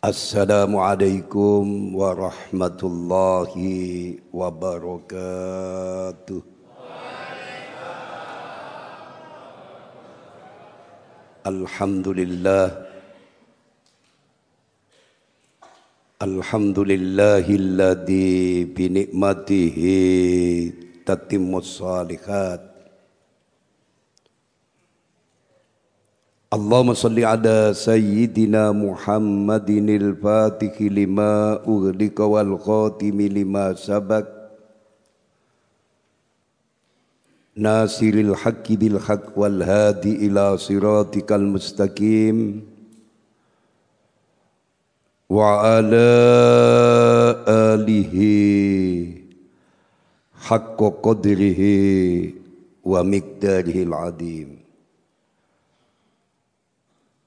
Assalamualaikum warahmatullahi wabarakatuh. Alhamdulillah Alhamdulillahilladzi bi tatimmus salihat اللهم صل على سيدنا محمد الفاتح لما أغلق والخاتم لما سبق ناصر الحق بالحق والهادي إلى صراطك المستقيم وعلى آله حق قدره ومقداره العظيم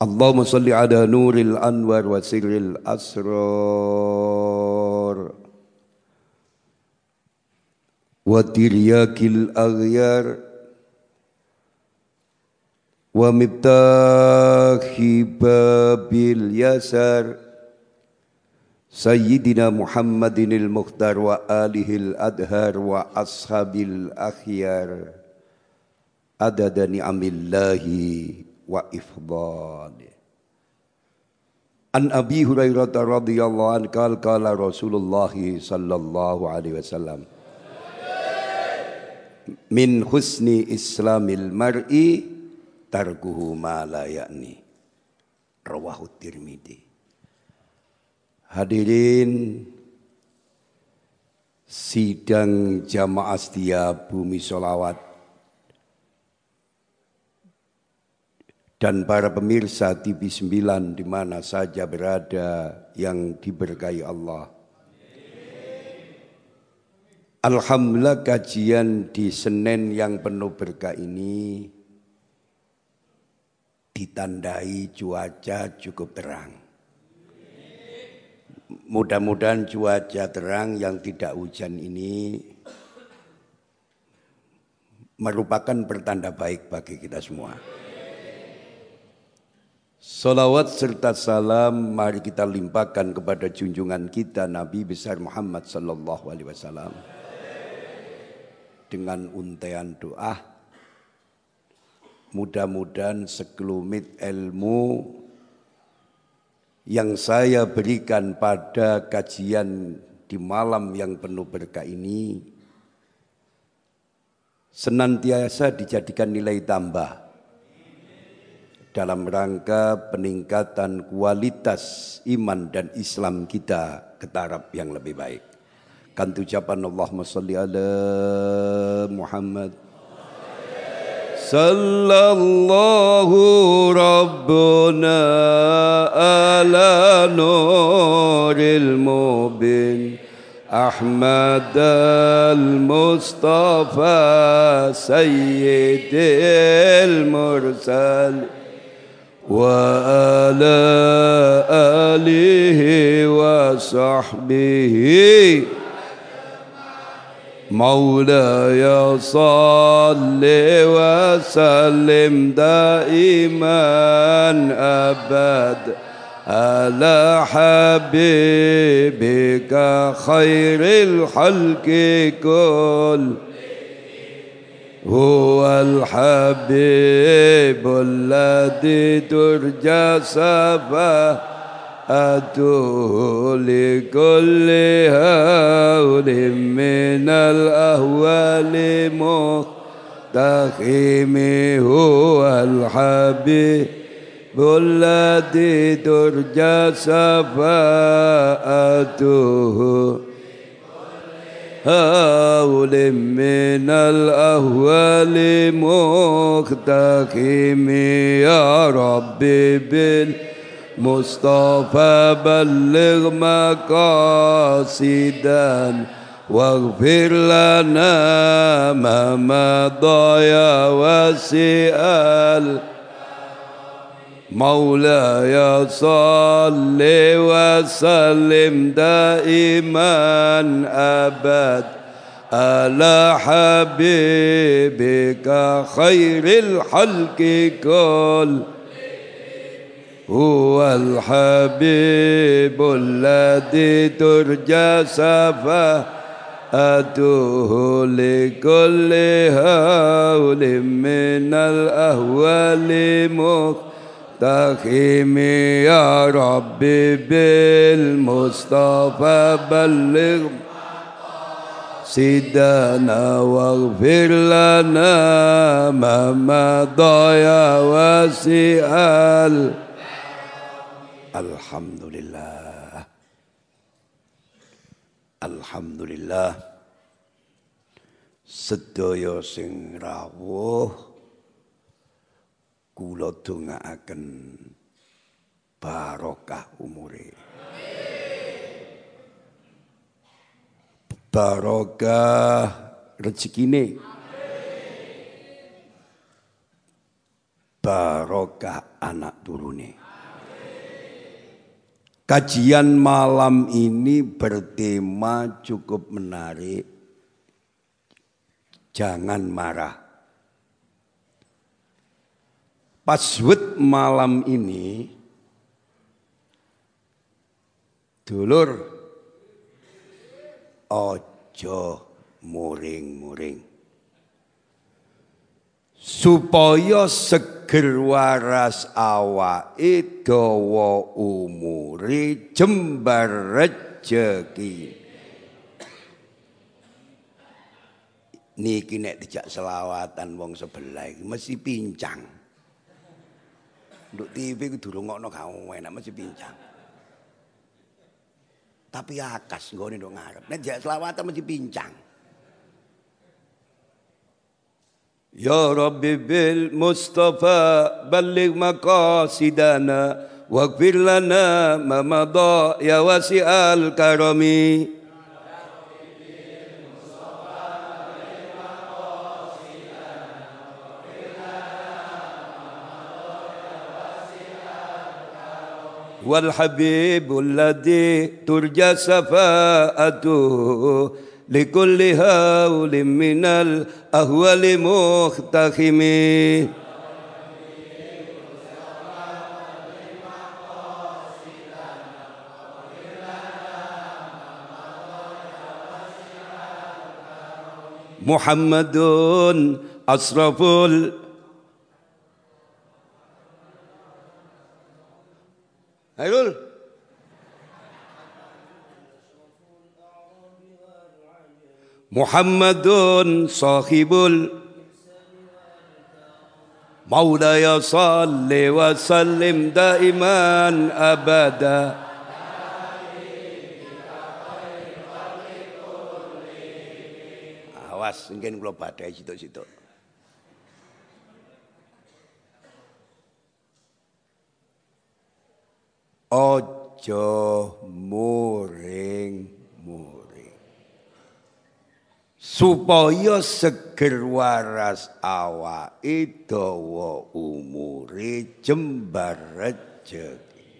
اللهم صل على نور الأنوار وسر الأسرار. وترياك الأغيار. ومفتاح باب اليسار. سيدنا محمد المختار وآله الأدهار وأصحاب الأخيار. عدد نعم الله wa ifdali. An Abi Hurairah radhiyallahu an qala qala Rasulullah sallallahu alaihi wasallam Min husni islamil mar'i tarkuhu ma la ya'ni. Rawahu Tirmidzi. Hadirin sidang jamaah setia bumi solawat dan para pemirsa TV 9 di mana saja berada yang diberkahi Allah. Alhamdulillah kajian di Senin yang penuh berkah ini ditandai cuaca cukup terang. Mudah-mudahan cuaca terang yang tidak hujan ini merupakan pertanda baik bagi kita semua. Salawat serta salam mari kita limpahkan kepada junjungan kita Nabi besar Muhammad sallallahu alaihi wasallam. Dengan untean doa mudah-mudahan sekelumit ilmu yang saya berikan pada kajian di malam yang penuh berkah ini senantiasa dijadikan nilai tambah dalam rangka peningkatan kualitas iman dan Islam kita ke taraf yang lebih baik. Kan ucapan Allahumma salli ala Muhammad Sallallahu Rabbuna ala nuril mubin أحمد المصطفى سيد المرسل وعلى آله وصحبه. مولاي صل وسلم دائما أبد على حبيبك خير الخلق كل. هو الحبيب الذي ترجى شفاعته لكل هول من الأهوال مختخم هو الحبيب الذي ترجى شفاعته هول من الأهوال مختخم يا ربي بالمصطفى بلغ مقاصدا واغفر لنا ما مضى يا وسئل مولاي صل وسلم دائما أبد على حبيبك خير الخلق كل. هو الحبيب الذي ترجى شفاعته لكل هول من الأهوال مختخم يا ربي بالمصطفى بلغ سيدنا واغفر لنا ما مضى يا واسع Alhamdulillah Alhamdulillah sedaya sing rawuh kula dongaaken barokah umure barokah rezekine barokah anak turune Kajian malam ini bertema cukup menarik. Jangan marah. Password malam ini dulur. Ojo muring-muring. Supaya seger waras awake dawa umure jembar rejeki. Niki nek dijak selawatan wong sebelah mesti pincang nduk TV ku durung ngono gak enak mesti pincang. Tapi akas nggone nduk ngarep. Nek dijak selawatan mesti pincang. Ya Rabbi bil Mustafa balligh maqasidana waghfir lana ma madha ya wasi'al karami والحبيب الذي ترجى شفاعته لكل هول من الأهوال مختخم. محمد أشرف هيقول محمد صاحب مولى صل وسلم دائما أبدا Awas, mungkin kalau badai situ-situ. Ojo muring supaya seger waras awake dawa umure jembar rejeki.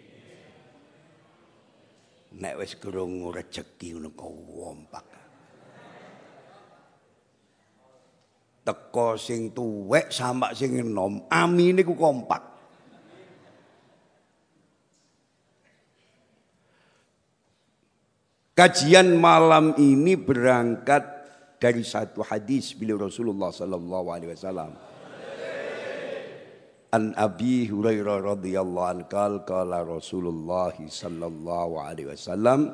Nek wis krungu rejeki ngono kompak teko sing tuwek sampak sing enom amine ku kompak Kajian malam ini berangkat dari satu hadis beliau Rasulullah sallallahu alaihi wasallam. An Abi Hurairah radhiyallahu anhu qala qala Rasulullah sallallahu alaihi wasallam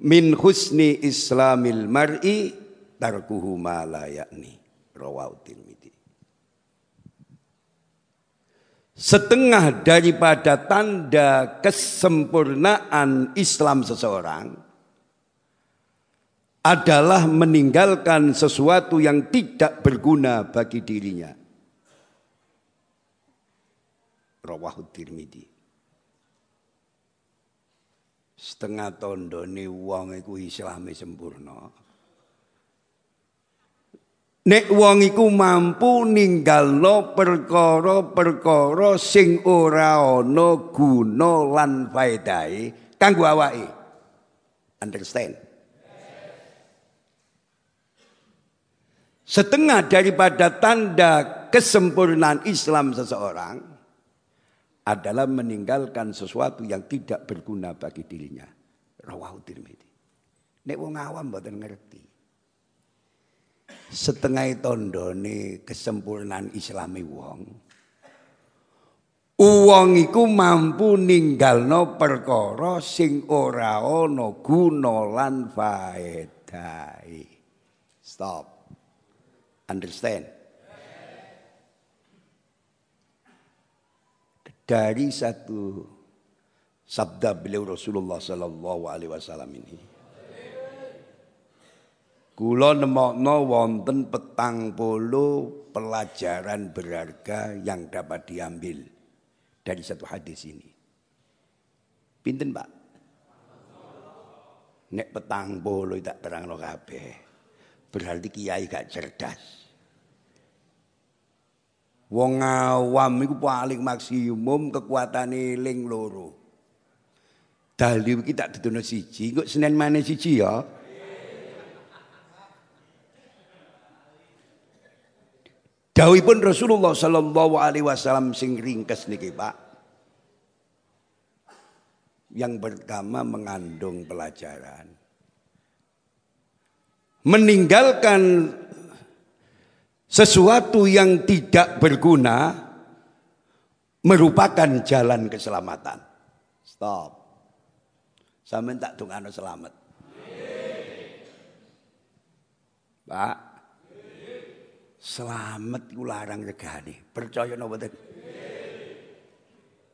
min husni islamil mar'i tarkuhu ma la ya'ni rawahu Tirmidzi Setengah daripada tanda kesempurnaan Islam seseorang adalah meninggalkan sesuatu yang tidak berguna bagi dirinya. Rawahu Tirmidzi. Setengah tondone wong iku islame sempurna. Nek wong iku mampu ninggalno perkara-perkara sing ora ana guna lan faedahe kanggo awake. Understand? Setengah daripada tanda kesempurnaan Islam seseorang adalah meninggalkan sesuatu yang tidak berguna bagi dirinya. Rawahu Tirmidzi. Nek wong awam mboten ngerti. Setengah tondone kesempurnaan Islami wong. Uang iku mampu ninggalno perkara sing ora ana guna lan faedahe. Stop. Understand? Dari satu sabda beliau Rasulullah sallallahu alaihi wasallam ini. Kula nemokno wonten petang puluh pelajaran berharga yang dapat diambil dari satu hadis ini. Pinten Pak? Nek petang bolo tak terang lo kabeh. Berarti kiai gak cerdas. Wong awam iku paling maksimum kekuatan eling loro. Dalil kita didono siji, kok Senin mana siji ya? Pun Rasulullah sallallahu alaihi wasallam sing ringkes niki Pak. Yang pertama mengandung pelajaran. Meninggalkan sesuatu yang tidak berguna merupakan jalan keselamatan. Stop. Sampai tak tunggu selamat. Pak, Selamat iku larang regane. Percaya napa mboten?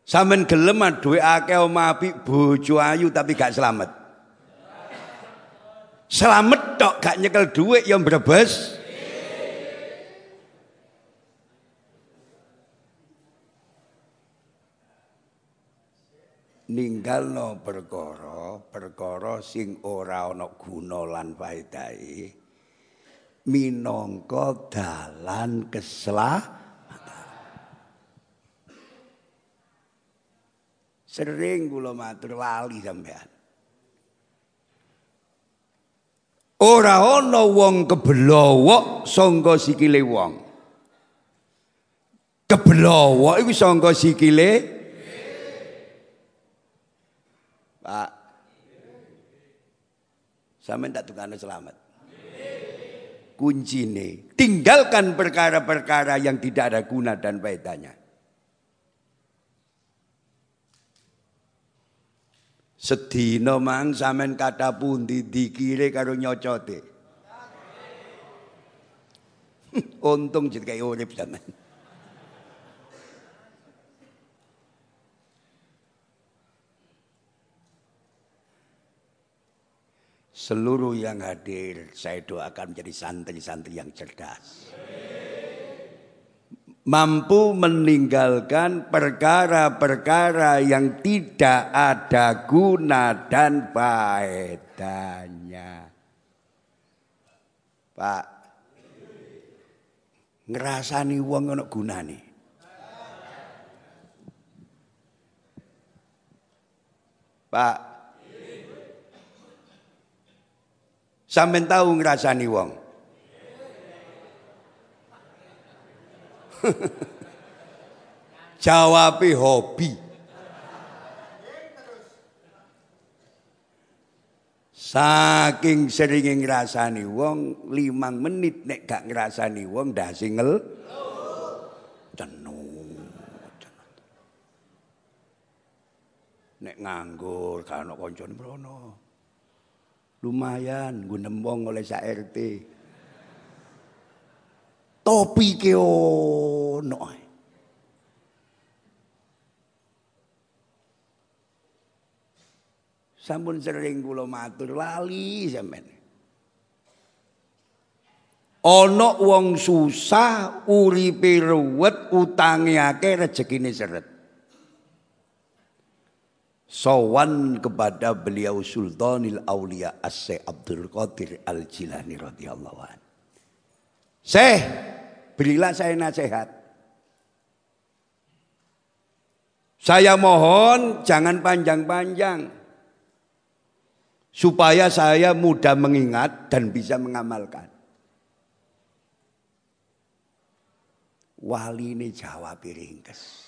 Sampeyan gelem duwe akeh omah apik, bojo ayu tapi gak selamat. Selamat tok gak nyekel duit yang brebes. ninggalno perkara perkara sing ora ana guna lan faedahe minangka dalan keselamatan. Sering kula matur lali sampean. Ora ana wong kebelowok sangka sikile wong. Kebelowok iku sangka sikile Pak. Sampeyan tak tukane selamat kuncine. Tinggalkan perkara-perkara yang tidak ada guna dan faedahnya. Sedina mang sampean kata pundi dikire karo nyocote. Untung jadi kayak urip sampean. Seluruh yang hadir saya doakan menjadi santri-santri yang cerdas. Mampu meninggalkan perkara-perkara yang tidak ada guna dan faedahnya. Pak, ngerasani uang ono gunane. Pak, Sampai tahu ngerasani wong. Jawabi hobi. Saking sering ngrasani wong, limang menit nek gak ngrasani wong dah singel. Jenuh. Nek nganggur kan ono kancane. Lumayan gue nembong oleh sa RT. Topi ke ono. Sampun sering kula matur lali sampean. Ana wong susah uripe ruwet utange akeh rezekine seret sowan kepada beliau Sultanil Aulia Asy Abdul Qadir Al Jilani radhiyallahu an. Syekh, berilah saya nasihat. Saya mohon jangan panjang-panjang. Supaya saya mudah mengingat dan bisa mengamalkan. Wali ini jawab ringkes.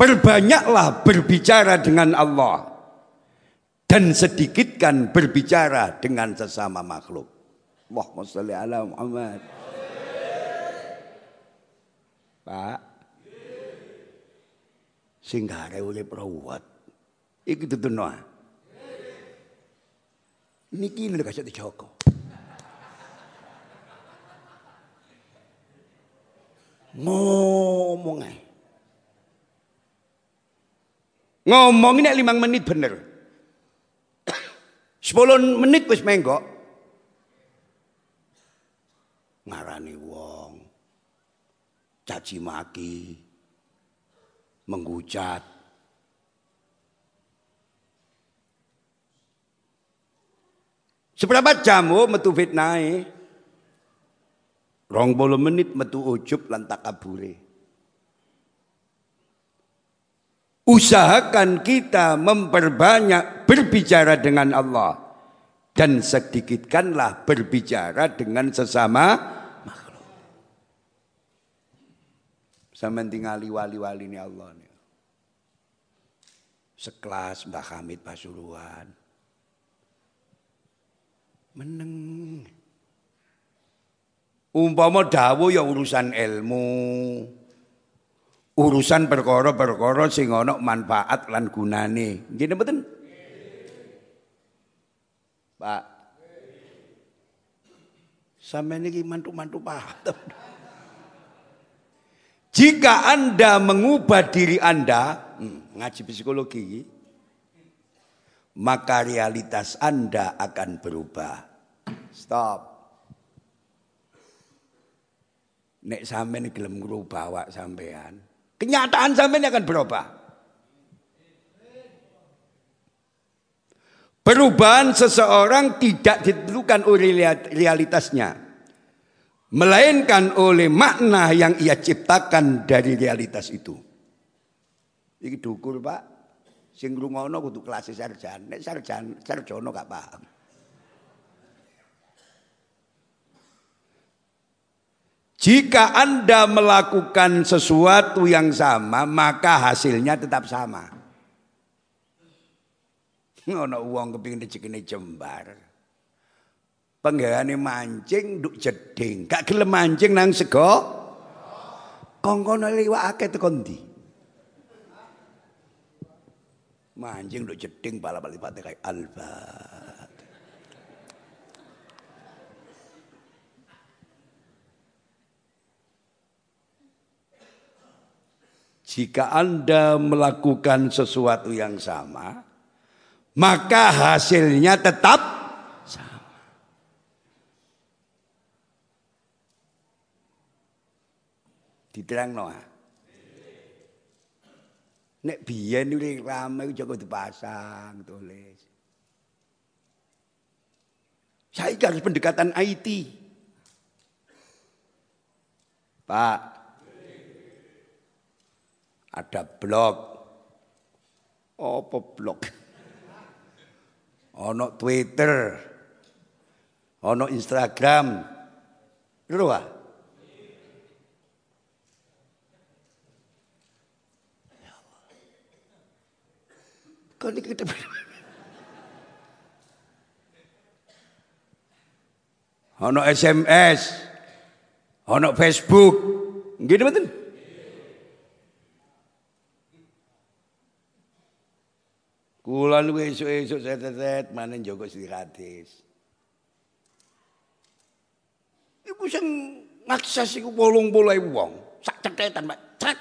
Perbanyaklah berbicara dengan Allah dan sedikitkan berbicara dengan sesama makhluk. Allahumma sholli ala Muhammad. Pak. Sing gare urip rawat. Iki dudono. Niki lho kasih dijoko. Ngomong. Ngomong ini lima menit bener. Sepuluh menit wis menggok. Ngarani wong. Caci maki. Menghujat. Seberapa jam oh metu fitnah Rong bolo menit metu ujub lan takabure. Usahakan kita memperbanyak berbicara dengan Allah. Dan sedikitkanlah berbicara dengan sesama makhluk. Sama tinggali wali-wali ini Allah. Nih. Sekelas Mbah Hamid Pasuruan. Meneng. Umpama dawu ya urusan ilmu urusan perkara-perkara sing ana manfaat lan gunane. Nggih mboten? Pak. Sampai ini mantu-mantu paham. Jika Anda mengubah diri Anda, hmm, ngaji psikologi, maka realitas Anda akan berubah. Stop. Nek sampean gelem ngrubah awak sampean, Kenyataan sampai akan berubah. Perubahan seseorang tidak ditentukan oleh realitasnya. Melainkan oleh makna yang ia ciptakan dari realitas itu. Ini dukur pak. Sing rungono kudu kelas sarjan. Nek sarjan, sarjono gak paham. Jika Anda melakukan sesuatu yang sama, maka hasilnya tetap sama. Ngono uang kepingin rezekine jembar. Penggaweane mancing nduk jeding, gak gelem mancing nang sego. Kongkono liwat akeh tekan ndi? Mancing nduk jeding bala-bali pate kayak alba. Jika Anda melakukan sesuatu yang sama, maka hasilnya tetap sama. Diterang Noah. Nek biyen iki rame Joko dipasang tulis. Saya harus pendekatan IT. Pak, ada blog. Apa blog? Ono Twitter. Ono Instagram. Lho ah. Kau ini kita Ono SMS, ono Facebook, gitu betul. Kula lu esuk-esuk setet-setet mana Joko Siratis. Iku sing ngakses iku 80.000 wong, sak cetetan, Pak. Cet.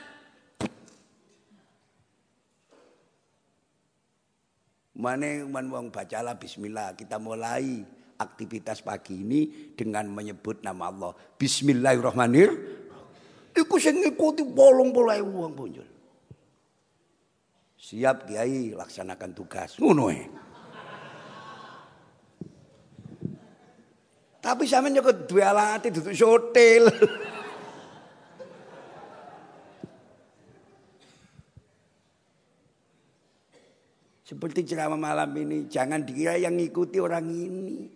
Mane man wong bacalah bismillah, kita mulai aktivitas pagi ini dengan menyebut nama Allah. Bismillahirrahmanirrahim. Iku sing ngikuti 80.000 wong muncul. Siap Kiai laksanakan tugas. Ngono Tapi sampean juga dua alat duduk hotel. Seperti ceramah malam ini, jangan dikira yang ngikuti orang ini.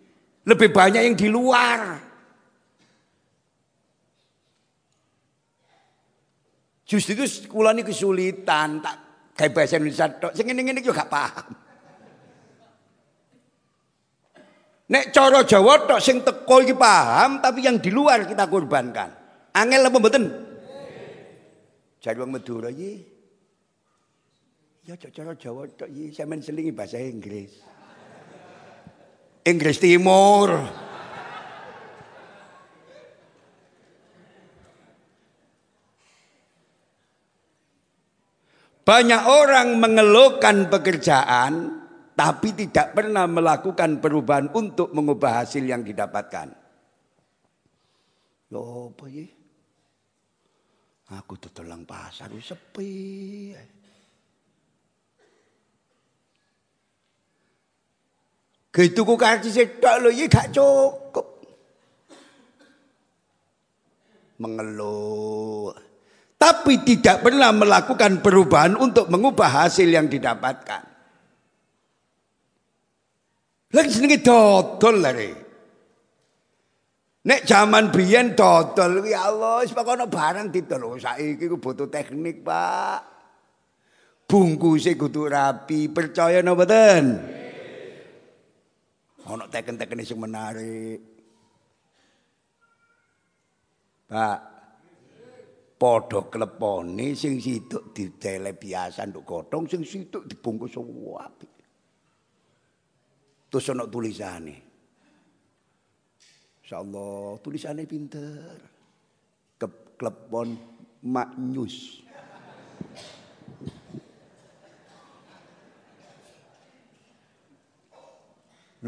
Lebih banyak yang di luar. Justru itu kula ini kesulitan tak kayak bahasa Indonesia tok. Sing ngene-ngene juga gak paham. Nek cara Jawa tok sing teko iki paham tapi yang di luar kita korbankan. Angel apa mboten? Jadi wong Madura iki. Ya cara Jawa tok iki sampean selingi bahasa Inggris. Inggris Timur. Banyak orang mengeluhkan pekerjaan tapi tidak pernah melakukan perubahan untuk mengubah hasil yang didapatkan. Yo apa ya? Aku tetelang pasar sepi. Gitu ku kartu sedok lo ya gak cukup. Mengeluh tapi tidak pernah melakukan perubahan untuk mengubah hasil yang didapatkan. Lagi senengi dodol lari. Nek zaman biyen dodol ya Allah wis pokoke barang didol. Saiki ku butuh teknik, Pak. Bungkuse kudu rapi, percaya napa mboten? Ono teken-teken sing menarik. Pak, Padha klepone sing situk didele biasa nduk godhong sing situk dibungkus apik. Terus ana tulisane. Insyaallah tulisane pinter. Klepon maknyus.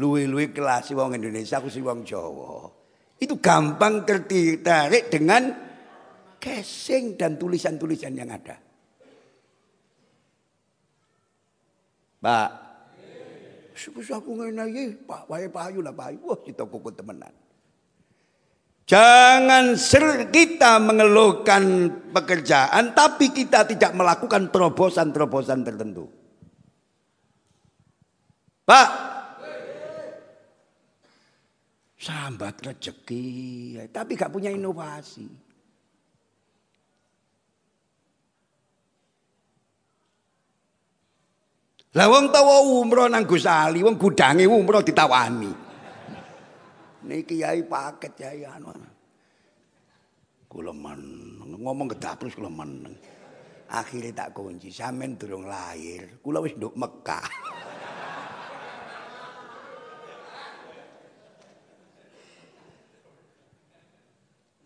Luwe-luwe kelas wong Indonesia aku si wong Jawa. Itu gampang tertarik dengan casing dan tulisan-tulisan yang ada. Pak. Susah aku ngene Pak, wae payu lah payu. Wah, kita kuku temenan. Jangan kita mengeluhkan pekerjaan tapi kita tidak melakukan terobosan-terobosan tertentu. Pak. Sambat rezeki, tapi gak punya inovasi. Lah wong tawa umroh nang Gus Ali, wong gudange umroh ditawani. Niki kiai paket yai anu. Kula meneng ngomong kedaprus kula meneng. Akhire tak kunci, sampean durung lahir, kula wis nduk Mekah.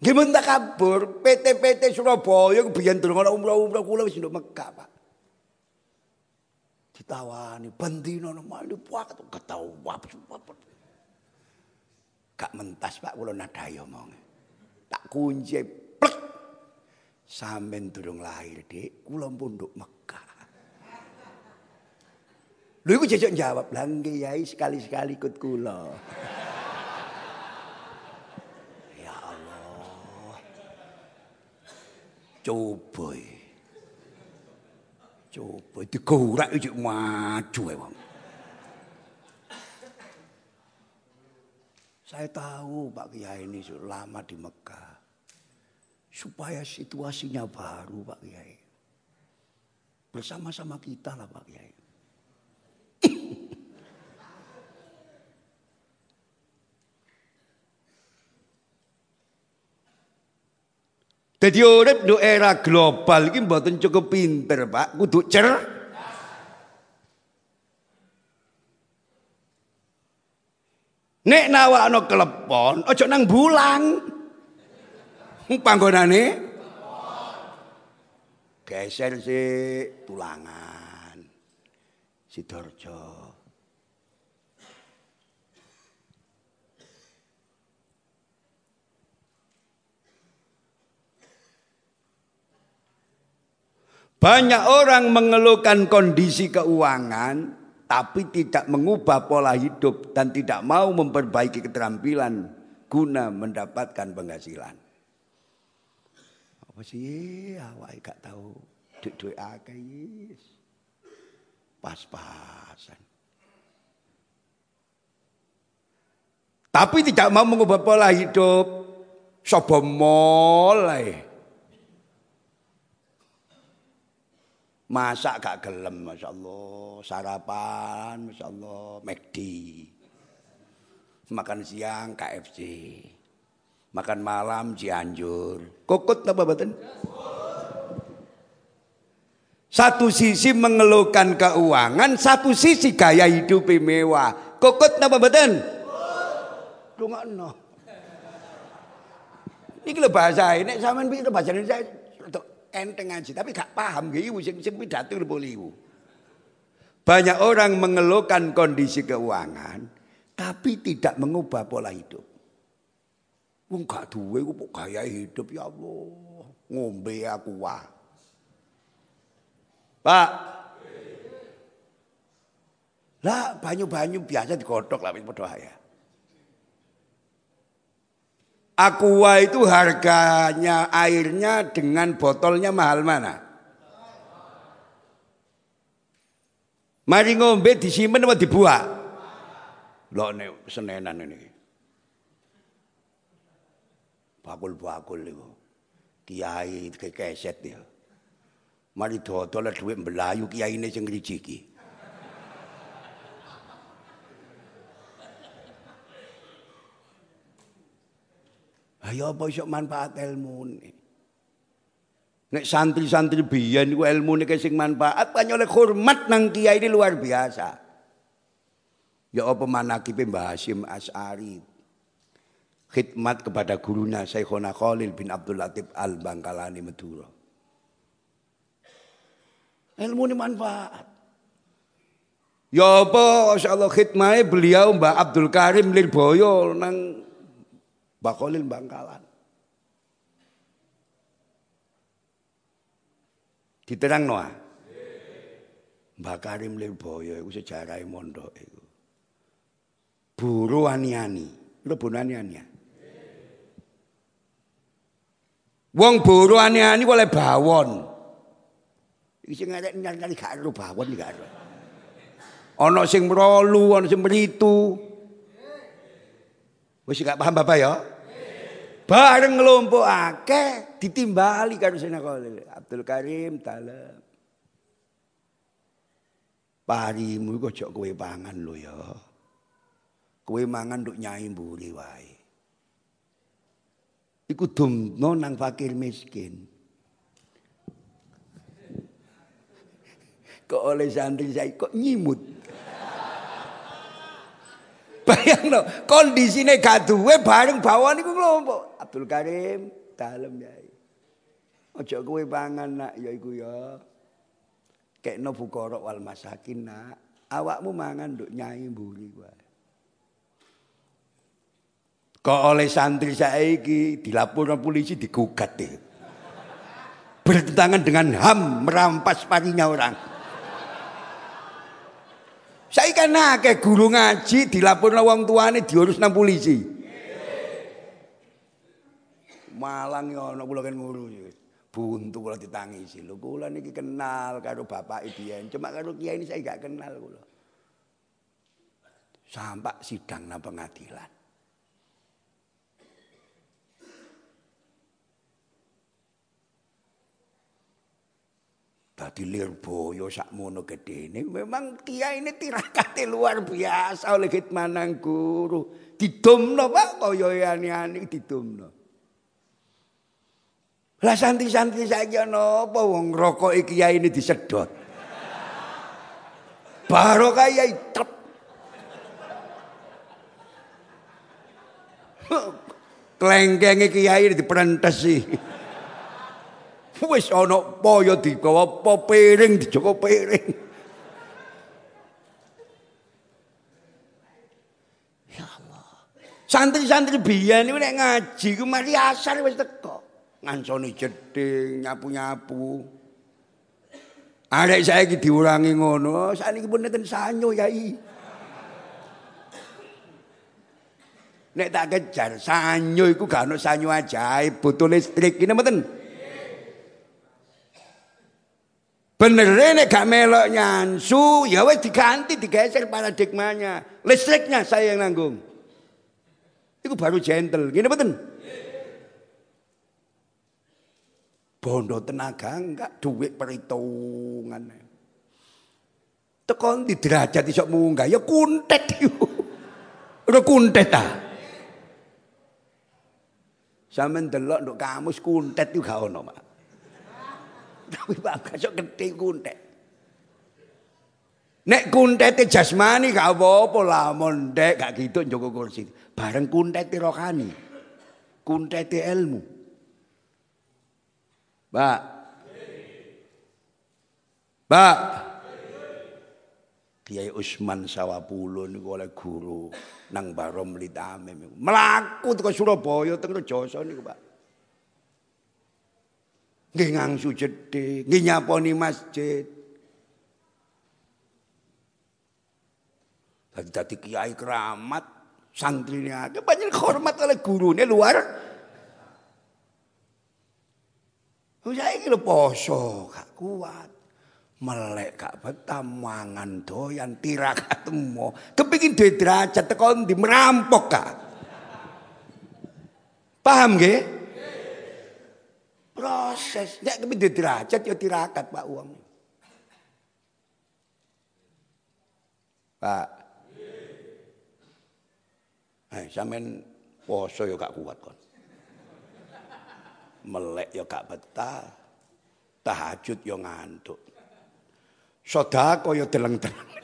Gimana kabur, PT-PT Surabaya kebiyen durung ana umroh-umroh kula wis nduk Mekah, Pak ditawani bendina ini puak ketawa gak mentas Pak kula nadai omong tak kunci plek sampean durung lahir Dik kula punduk Mekah Lho iku jejak jawab, "Lah nggih Yai sekali-sekali ikut kula." ya Allah. Coba ya. Coba digorak iki maju ya wong. Saya tahu Pak Kiai ini lama di Mekah. Supaya situasinya baru Pak Kiai. Bersama-sama kita lah Pak Kiai. Jadi urip do era global iki mboten cukup pinter, Pak. Kudu cer. Nek nawakno klepon, aja nang bulang. Panggonane geser si tulangan. Sidoarjo. Banyak orang mengeluhkan kondisi keuangan tapi tidak mengubah pola hidup dan tidak mau memperbaiki keterampilan guna mendapatkan penghasilan. Apa sih awak gak tahu duit-duit akeh Pas-pasan. Tapi tidak mau mengubah pola hidup. Sobo mulai Masak gak gelem, Masya Allah. Sarapan, Masya Allah. McD. Makan siang, KFC. Makan malam, Cianjur. Kokot apa batin? Satu sisi mengeluhkan keuangan, satu sisi gaya hidup mewah. Kokot apa batin? no. Ini kalau bahasa ini, sama ini bahasa Indonesia enteng aja, tapi gak paham gitu sing sing pidato liwu. Banyak orang mengeluhkan kondisi keuangan tapi tidak mengubah pola hidup. Wong gak duwe kok gaya hidup ya Allah. Ngombe aku wah. Pak. Lah banyu-banyu biasa digodhog lah padha ya. Aqua itu harganya airnya dengan botolnya mahal mana? Mari ngombe disimpen apa dibuat? Loh ini senenan ini. Bakul-bakul itu. Kiai kekeset ya. Mari dodol duit mbelayu kiai ini sing ngrijiki. Ayo apa iso manfaat ilmu ini. Nek santri-santri biyen niku ilmu niki sing manfaat oleh hormat nang kiai ini luar biasa. Ya apa manakibe Mbah Hasyim As'ari. Khidmat kepada gurunya Syekhona Khalil bin Abdul Latif Al-Bangkalani Madura. Ilmu ini manfaat. Ya apa insyaallah khidmahnya beliau Mbah Abdul Karim Lirboyo nang Bakolil Bangkalan. Diterang Noah. Mbak Karim Lirboyo itu sejarah mondok itu. Buru ani-ani. Buru ani-ani? Wong buru ani-ani oleh bawon. Iki sing arek nyari gak karo bawon gak karo. Ana sing mrolu, ana sing mritu. Wis gak paham Bapak ya? Bareng akeh ditimbali karo Khalil. Abdul Karim dalem. Parimu kok jok kowe pangan lho ya. Kowe mangan nduk nyai mburi wae. Iku dumno nang fakir miskin. Kok oleh santri saya kok nyimut. Bayang no, kondisine gak duwe bareng bawon iku kelompok. Abdul Karim dalem ya. Aja kowe pangan nak ya iku ya. Kekno fuqara wal masakin nak. Awakmu mangan nduk nyai mburi wae. Kok oleh santri saiki dilaporkan polisi digugat deh. Bertentangan dengan HAM merampas parinya orang. Saya kan akeh guru ngaji dilaporno wong tuane diurus nang polisi. Malang ya ana kula kan nguru buntu kula ditangisi. Lho kula niki kenal karo bapak biyen, cuma karo kiai ini saya gak kenal kula. Sampai sidang nang pengadilan. Tadi Lirboyo sakmono ini memang kiai ini tirakate luar biasa oleh Hitmanang guru. Didomno Pak kaya ani-ani didomno. Lah santri-santri saiki ana apa wong rokok kiai ini disedot. Baru kaya trep. Klengkenge kiai diperentesi. Wis ana paya digawa apa piring dijoko piring. Ya Allah. Santri-santri biyen niku nek ngaji ku mari asar wis teko. Nganconi jeding, nyapu-nyapu. Arek saiki diurangi ngono, saniki pun neten sanyo yai. Nek tak kejar sanyo iku gak ono sanyo ajaib, butuh listrik. Ini mboten? Bener nek gak melok nyansu, ya wes diganti, digeser paradigmanya. Listriknya saya yang nanggung. Itu baru gentle. Gini betul? Bondo tenaga enggak duit perhitungan. Tekon di derajat iso munggah ya kuntet yo. Udah kuntet ta. Sampeyan delok nduk kamus kuntet yo gak ono. Tapi Pak sok gede kuntet. Nek kuntete jasmani gak apa-apa lamun ndek gak gitu njogo kursi. Bareng kuntete rohani. Kuntete ilmu. Pak. Pak. Kiai Usman Sawapulo niku oleh guru nang Barom Litame. Melaku teko Surabaya teng Rejoso niku, Pak. Nggih ngangsu jedhe, nggih nyaponi masjid. Kiai keramat, santrinya akeh banyak hormat oleh gurune luar Saya ini poso gak kuat. Melek gak betah mangan doyan tirakat temu. Kepingin duit derajat tekon di merampok kak. Paham gak? Proses. Nek duit derajat ya tirakat Pak uang. Pak. Eh, sampean poso ya gak kuat kon melek ya gak betah tahajud ya ngantuk sedekah ya deleng-deleng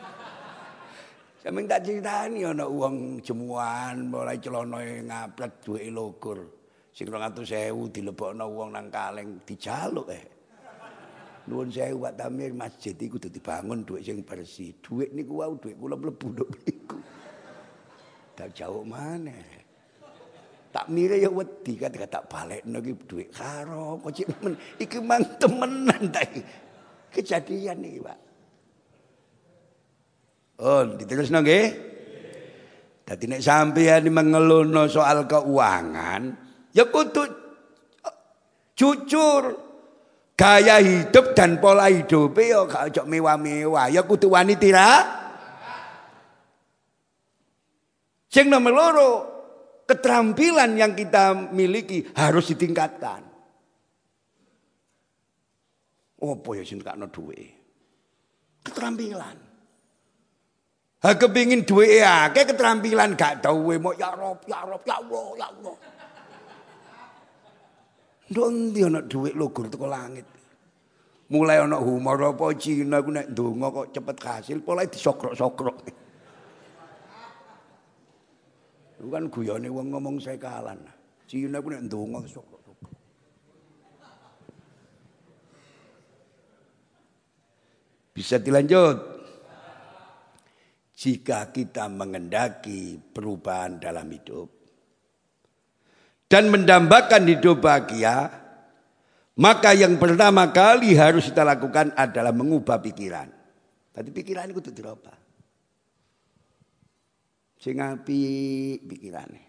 Sampe tak critani ana wong jemuan mulai celana ngapret duwe logur. Sing 200.000 dilebokno wong nang kaleng dijaluk eh. Nuwun sewu Pak Tamir masjid iku kudu dibangun dhuwit sing bersih. Dhuwit niku wau dhuwit kula mlebu nduk niku. Tak jauh maneh. Tak mire ya wedi kan tak balekno iki dhuwit karo kok men iki mang temenan ta Kejadian iki, Pak. Oh, diterusno nggih. Dadi nek sampeyan mengeluhno soal keuangan, ya kudu jujur. Gaya hidup dan pola hidup ya gak ojo mewah-mewah, ya kudu wanita. Sing nomor loro, keterampilan yang kita miliki harus ditingkatkan. Apa ya sing kakno duwe? Keterampilan. Ha duwe akeh keterampilan gak duwe mau ya Rob, ya Rob, ya Allah, ya Allah. Ndonti ana dhuwit lugur teko langit. Mulai ana humor apa Cina ku nek ndonga kok cepet kasil, pola disokrok-sokrok. Itu kan guyone wong ngomong sekalan. Cina ku nek ndonga sok Bisa dilanjut. Jika kita mengendaki perubahan dalam hidup dan mendambakan hidup bahagia, maka yang pertama kali harus kita lakukan adalah mengubah pikiran. Tadi pikiran itu dirubah. Sing apik pikirane.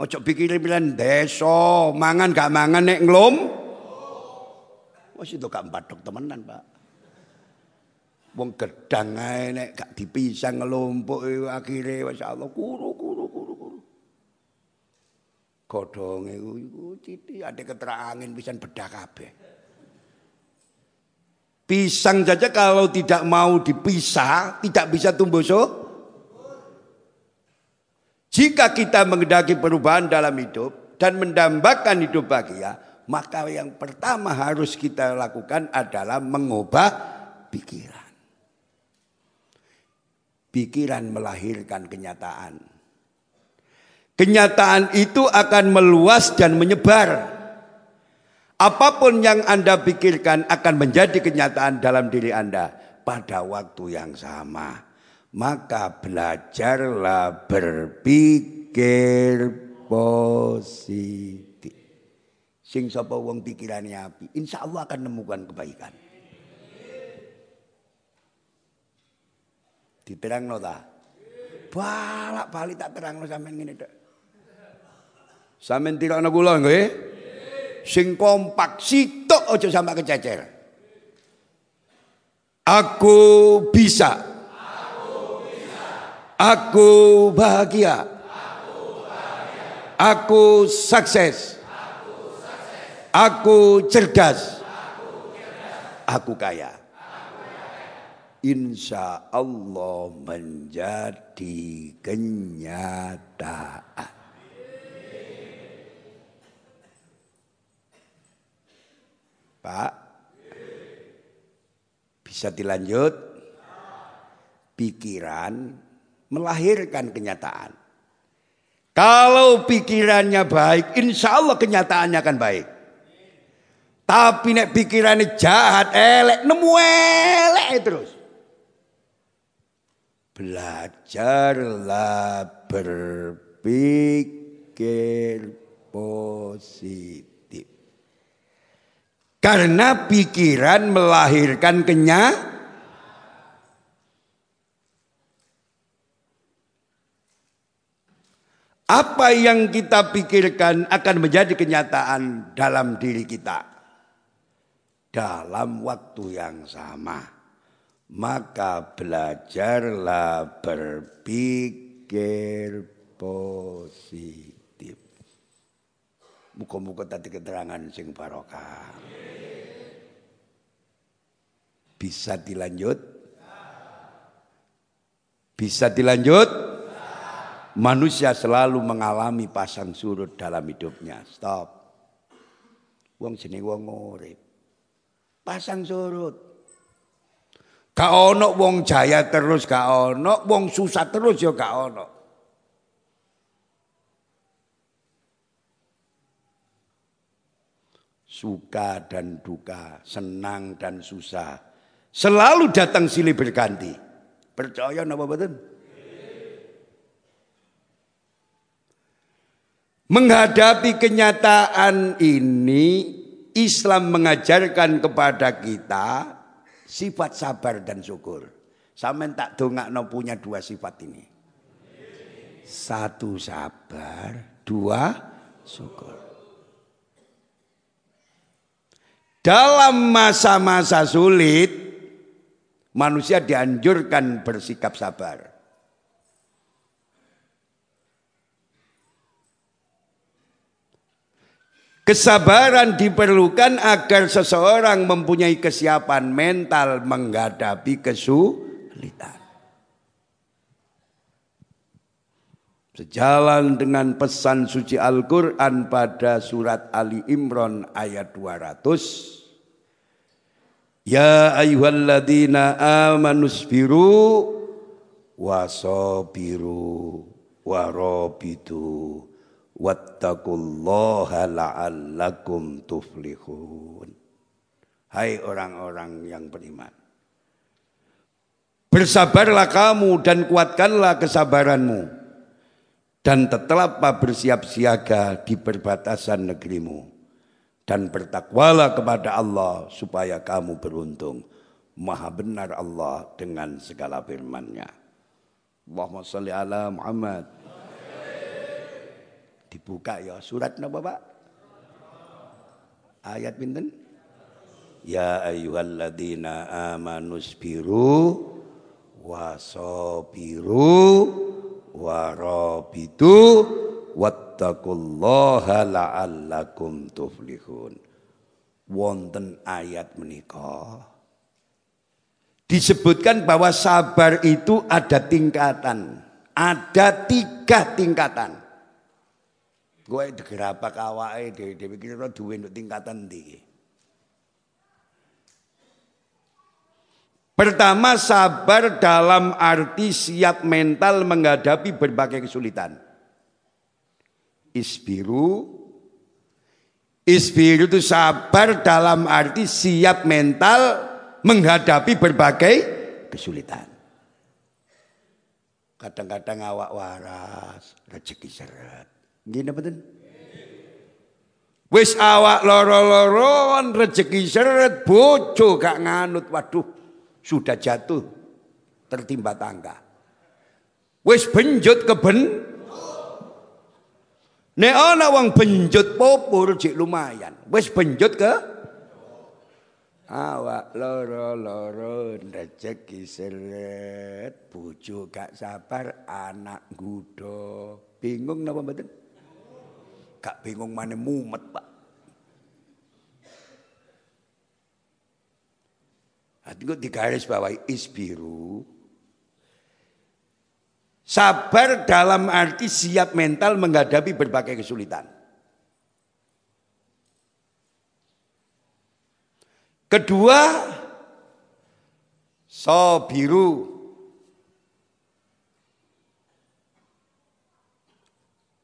Ojo pikirin pikiran desa, mangan gak mangan nek nglom. Wis itu gak batuk temenan, Pak. Wong gedang ae nek gak akhire masyaallah kuru kuru kuru kuru. Godhonge iku citi ada keterangin pisan bedah kabeh. Pisang saja kalau tidak mau dipisah, tidak bisa tumbuh so. Jika kita mengendaki perubahan dalam hidup dan mendambakan hidup bahagia, maka yang pertama harus kita lakukan adalah mengubah pikiran. Pikiran melahirkan kenyataan. Kenyataan itu akan meluas dan menyebar. Apa pun yang Anda pikirkan akan menjadi kenyataan dalam diri Anda pada waktu yang sama. Maka belajarlah berpikir positif. Sing sapa wong pikirannya api, insya Allah akan menemukan kebaikan. Diterang no ta? Balak balik tak terang no sampean ngene tok. Sampean tirakno kula nggih sing kompak sitok aja sampai kececer. Aku bisa. Aku bahagia. Aku sukses. Aku cerdas. Aku kaya. Insya Allah menjadi kenyataan. Pak, bisa dilanjut? Pikiran melahirkan kenyataan. Kalau pikirannya baik, insya Allah kenyataannya akan baik. Tapi nek pikirannya jahat, elek, nemu elek terus. Belajarlah berpikir positif. Karena pikiran melahirkan kenyataan. Apa yang kita pikirkan akan menjadi kenyataan dalam diri kita. Dalam waktu yang sama. Maka belajarlah berpikir positif. Muka-muka tadi keterangan sing barokah. Bisa dilanjut? Bisa dilanjut? Manusia selalu mengalami pasang surut dalam hidupnya. Stop. Wong sini wong urip. Pasang surut. Gak ono wong jaya terus gak ono, wong susah terus ya gak ono. Suka dan duka, senang dan susah. Selalu datang silih berganti. Percaya napa betul? Menghadapi kenyataan ini, Islam mengajarkan kepada kita sifat sabar dan syukur. Sampai tak no punya dua sifat ini. Satu sabar, dua syukur. Dalam masa-masa sulit, manusia dianjurkan bersikap sabar. Kesabaran diperlukan agar seseorang mempunyai kesiapan mental menghadapi kesulitan. Sejalan dengan pesan suci Al-Quran pada surat Ali Imran ayat 200. Ya ayuhalladzina amanusbiru wasobiru warobitu wattaqullaha la'allakum tuflihun. Hai orang-orang yang beriman. Bersabarlah kamu dan kuatkanlah kesabaranmu. Dan tetaplah bersiap siaga di perbatasan negerimu. Dan bertakwalah kepada Allah supaya kamu beruntung. Maha benar Allah dengan segala firman-Nya. Allahumma salli ala Muhammad. Dibuka ya surat napa Pak? Ayat pinten? Ya ayyuhalladzina amanu sabiru wasabiru warabitu wattaqullaha la'allakum tuflihun. Wonten ayat menika disebutkan bahwa sabar itu ada tingkatan. Ada tiga tingkatan. Kowe digerapak awake dhewe-dhewe kira duwe tingkatan ndi Pertama sabar dalam arti siap mental menghadapi berbagai kesulitan. Isbiru Isbiru itu sabar dalam arti siap mental menghadapi berbagai kesulitan. Kadang-kadang awak waras, rezeki seret. Nggih mboten? Wis awak loro-loron rezeki seret bojo gak nganut waduh sudah jatuh tertimpa tangga. Wis benjut keben Nek ana wong benjut popur cik lumayan. Wis benjut ke awak loro-loro rezeki seret bojo gak sabar anak gudo. Bingung napa mboten? gak bingung mana mumet, Pak. Hati di garis bawah isbiru. Sabar dalam arti siap mental menghadapi berbagai kesulitan. Kedua, sobiru.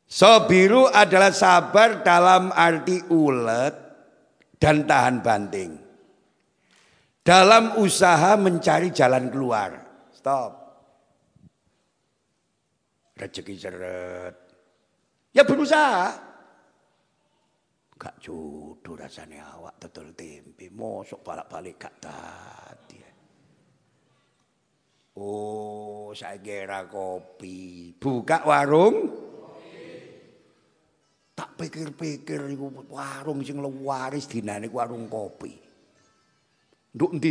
Sobiru adalah sabar dalam arti ulet dan tahan banting. Dalam usaha mencari jalan keluar. Stop. Rezeki seret. Ya berusaha. Gak jodoh rasanya awak tetul tempe. Mosok balik-balik gak tadi. Oh, saya kira kopi. Buka warung. Tak pikir-pikir warung sing lewaris dinane warung kopi. Nduk ndi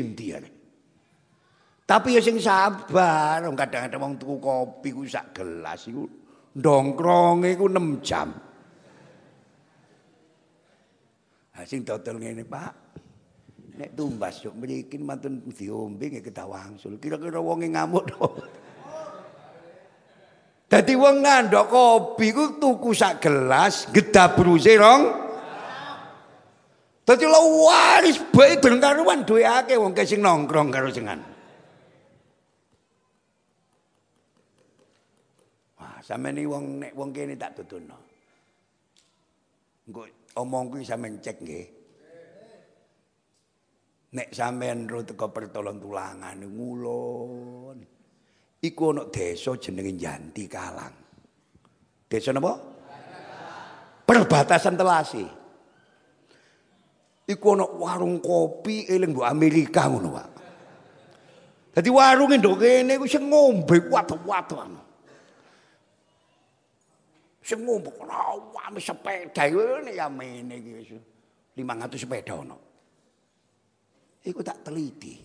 Tapi ya sing sabar, kadang-kadang wong tuku kopi ku sak gelas iku ndongkronge ku 6 jam. Ha sing dodol ngene, Pak. Nek tumbas yo mriki mantun diombe nggih ketawangsul. Kira-kira wonge ngamuk to. Dadi wong ngandhok kopi ku tuku sak gelas, gedabruse rong. Dadi lo waris bae dereng karuan duwe akeh wong sing nongkrong karo jenengan. Wah, sampeyan wong nek wong kene tak tuturno. Engko omongku sampean cek nggih. Nek sampean ro teko pertolongan tulangan ngulon. Iku ana desa jenenge Janti Kalang. Desa napa? Perbatasan Telasi. Iku ana warung kopi eling mbok Amerika ngono, Pak. Dadi warung ndok kene iku sing ngombe kuat-kuat. Sing ngumpul awam sepeda ngene ya mene iki wis 500 sepeda ono. Iku tak teliti.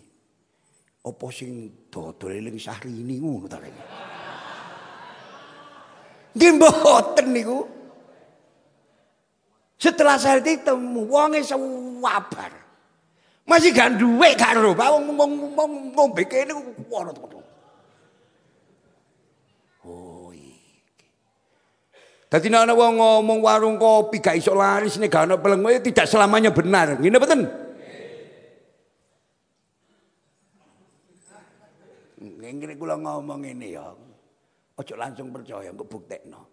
Apa sing dodol eling Syahrini ngono ta rene. Nggih mboten niku. Setelah saya ditemu wonge sewabar. Masih gak duwe gak ro, wong ngombe kene ono to. Dadi nek ana wong ngomong warung kopi gak iso laris nek gak ana peleng tidak selamanya benar. Ngene mboten? Ngene kula ngomong ini ya. Ojo langsung percaya kok buktekno.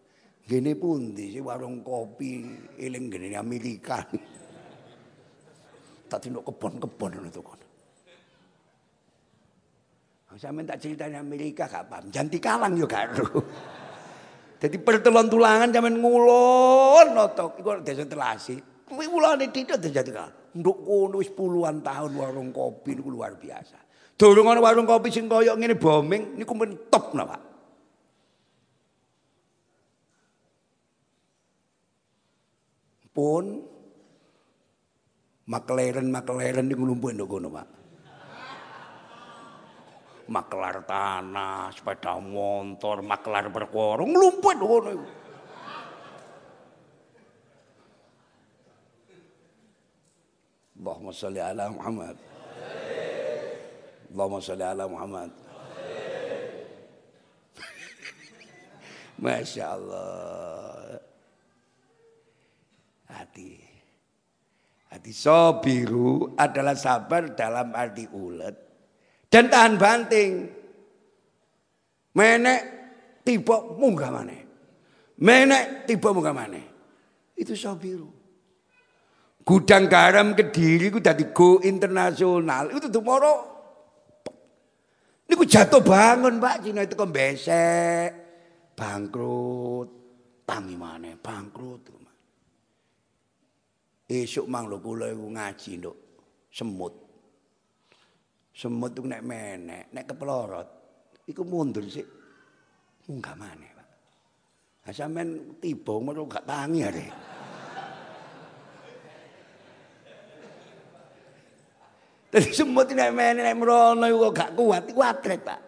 Ngene pundi sih warung kopi eling ngene Amerika. Tak tinduk kebon-kebon ngono to kono. Sampeyan tak ceritani Amerika gak paham. Janti kalang yo gak Jadi pertelon tulangan zaman ngulon notok iku desa telasi. Kuwi ulane tidak terjadi kan. Nduk kono wis tahun warung kopi niku luar biasa. Durung ana warung kopi sing kaya ngene bombing niku men top nah, Pak. Pun McLaren McLaren niku lumpuh nduk kono, Pak. maklar tanah, sepeda motor, maklar perkara, nglumpet ngono iku. Allahumma sholli ala Muhammad. Allahumma sholli ala Muhammad. Masya Allah. Hati. Hati sobiru adalah sabar dalam arti ulet dan tahan banting. Menek tiba munggah mana? Menek tiba munggah mana? Itu sabiru. Gudang garam Kediri ku dadi go internasional. Itu tuh moro. Ini ku jatuh bangun Pak Cina itu kok besek. Bangkrut. Tami mana? Bangkrut. Esok mang lo kula ngaji nduk semut. Semut itu nek menek, nek kepelorot, iku mundur sih. Munggah mana, Pak. Nah, sampean tiba ngono gak tangi are. Dadi semut nek menek nek mrono iku gak kuat, iku atret, Pak.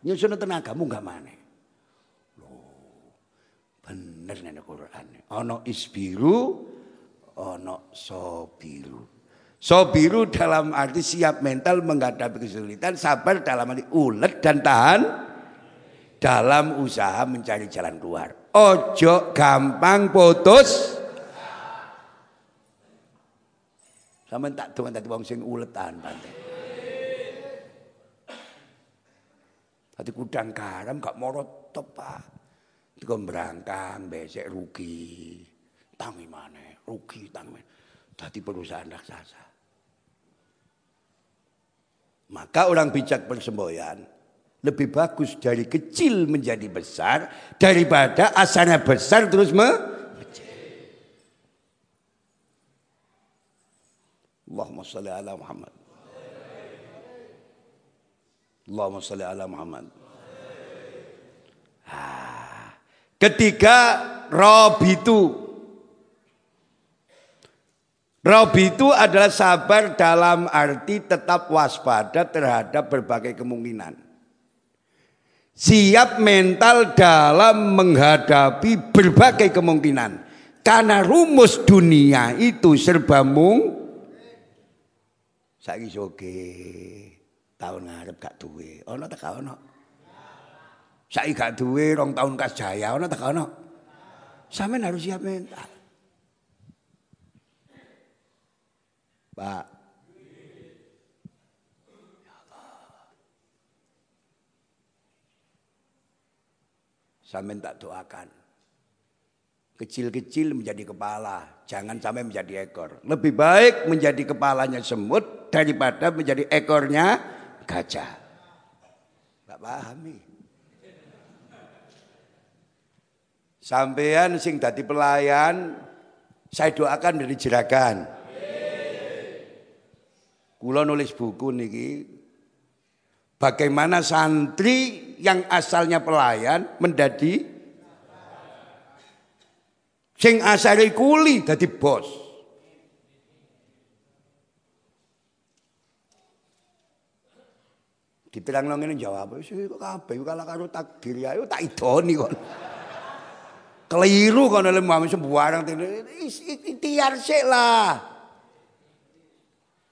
Nyusun tenaga munggah mana. Loh. Bener nek Quran. Ana isbiru, ana sobiru. Sobiru dalam arti siap mental menghadapi kesulitan, sabar dalam arti ulet dan tahan dalam usaha mencari jalan keluar. Ojo gampang putus. Sama tak tuh tadi wong sing tahan pantai. Tadi kudang garam gak moro tepat. Tiga berangkang, besek rugi. Tangi mana? Rugi, tangi mana? Tadi perusahaan raksasa. Maka orang bijak persemboyan lebih bagus dari kecil menjadi besar daripada asalnya besar terus me Allahumma salli ala Muhammad. Allahumma salli ala Muhammad. Ah. Ketiga, Robitu Rob itu adalah sabar dalam arti tetap waspada terhadap berbagai kemungkinan. Siap mental dalam menghadapi berbagai kemungkinan. Karena rumus dunia itu serba mung. Saiki oke. Tahun ngarep gak duwe. Ono tak ono. Saiki gak duwe rong tahun kas jaya ono tak ono. Sampeyan harus siap mental. Pak. Ya Sampai tak doakan. Kecil-kecil menjadi kepala, jangan sampai menjadi ekor. Lebih baik menjadi kepalanya semut daripada menjadi ekornya gajah. Gak pahami. Sampean sing dadi pelayan, saya doakan dari jeragan. Kula nulis buku niki bagaimana santri yang asalnya pelayan menjadi sing asale kuli dadi bos. Diterangno ngene jawab, wis kabeh kala karo takdir ya tak idoni kok. Keliru kon oleh Muhammad sembarang ikhtiar sik lah.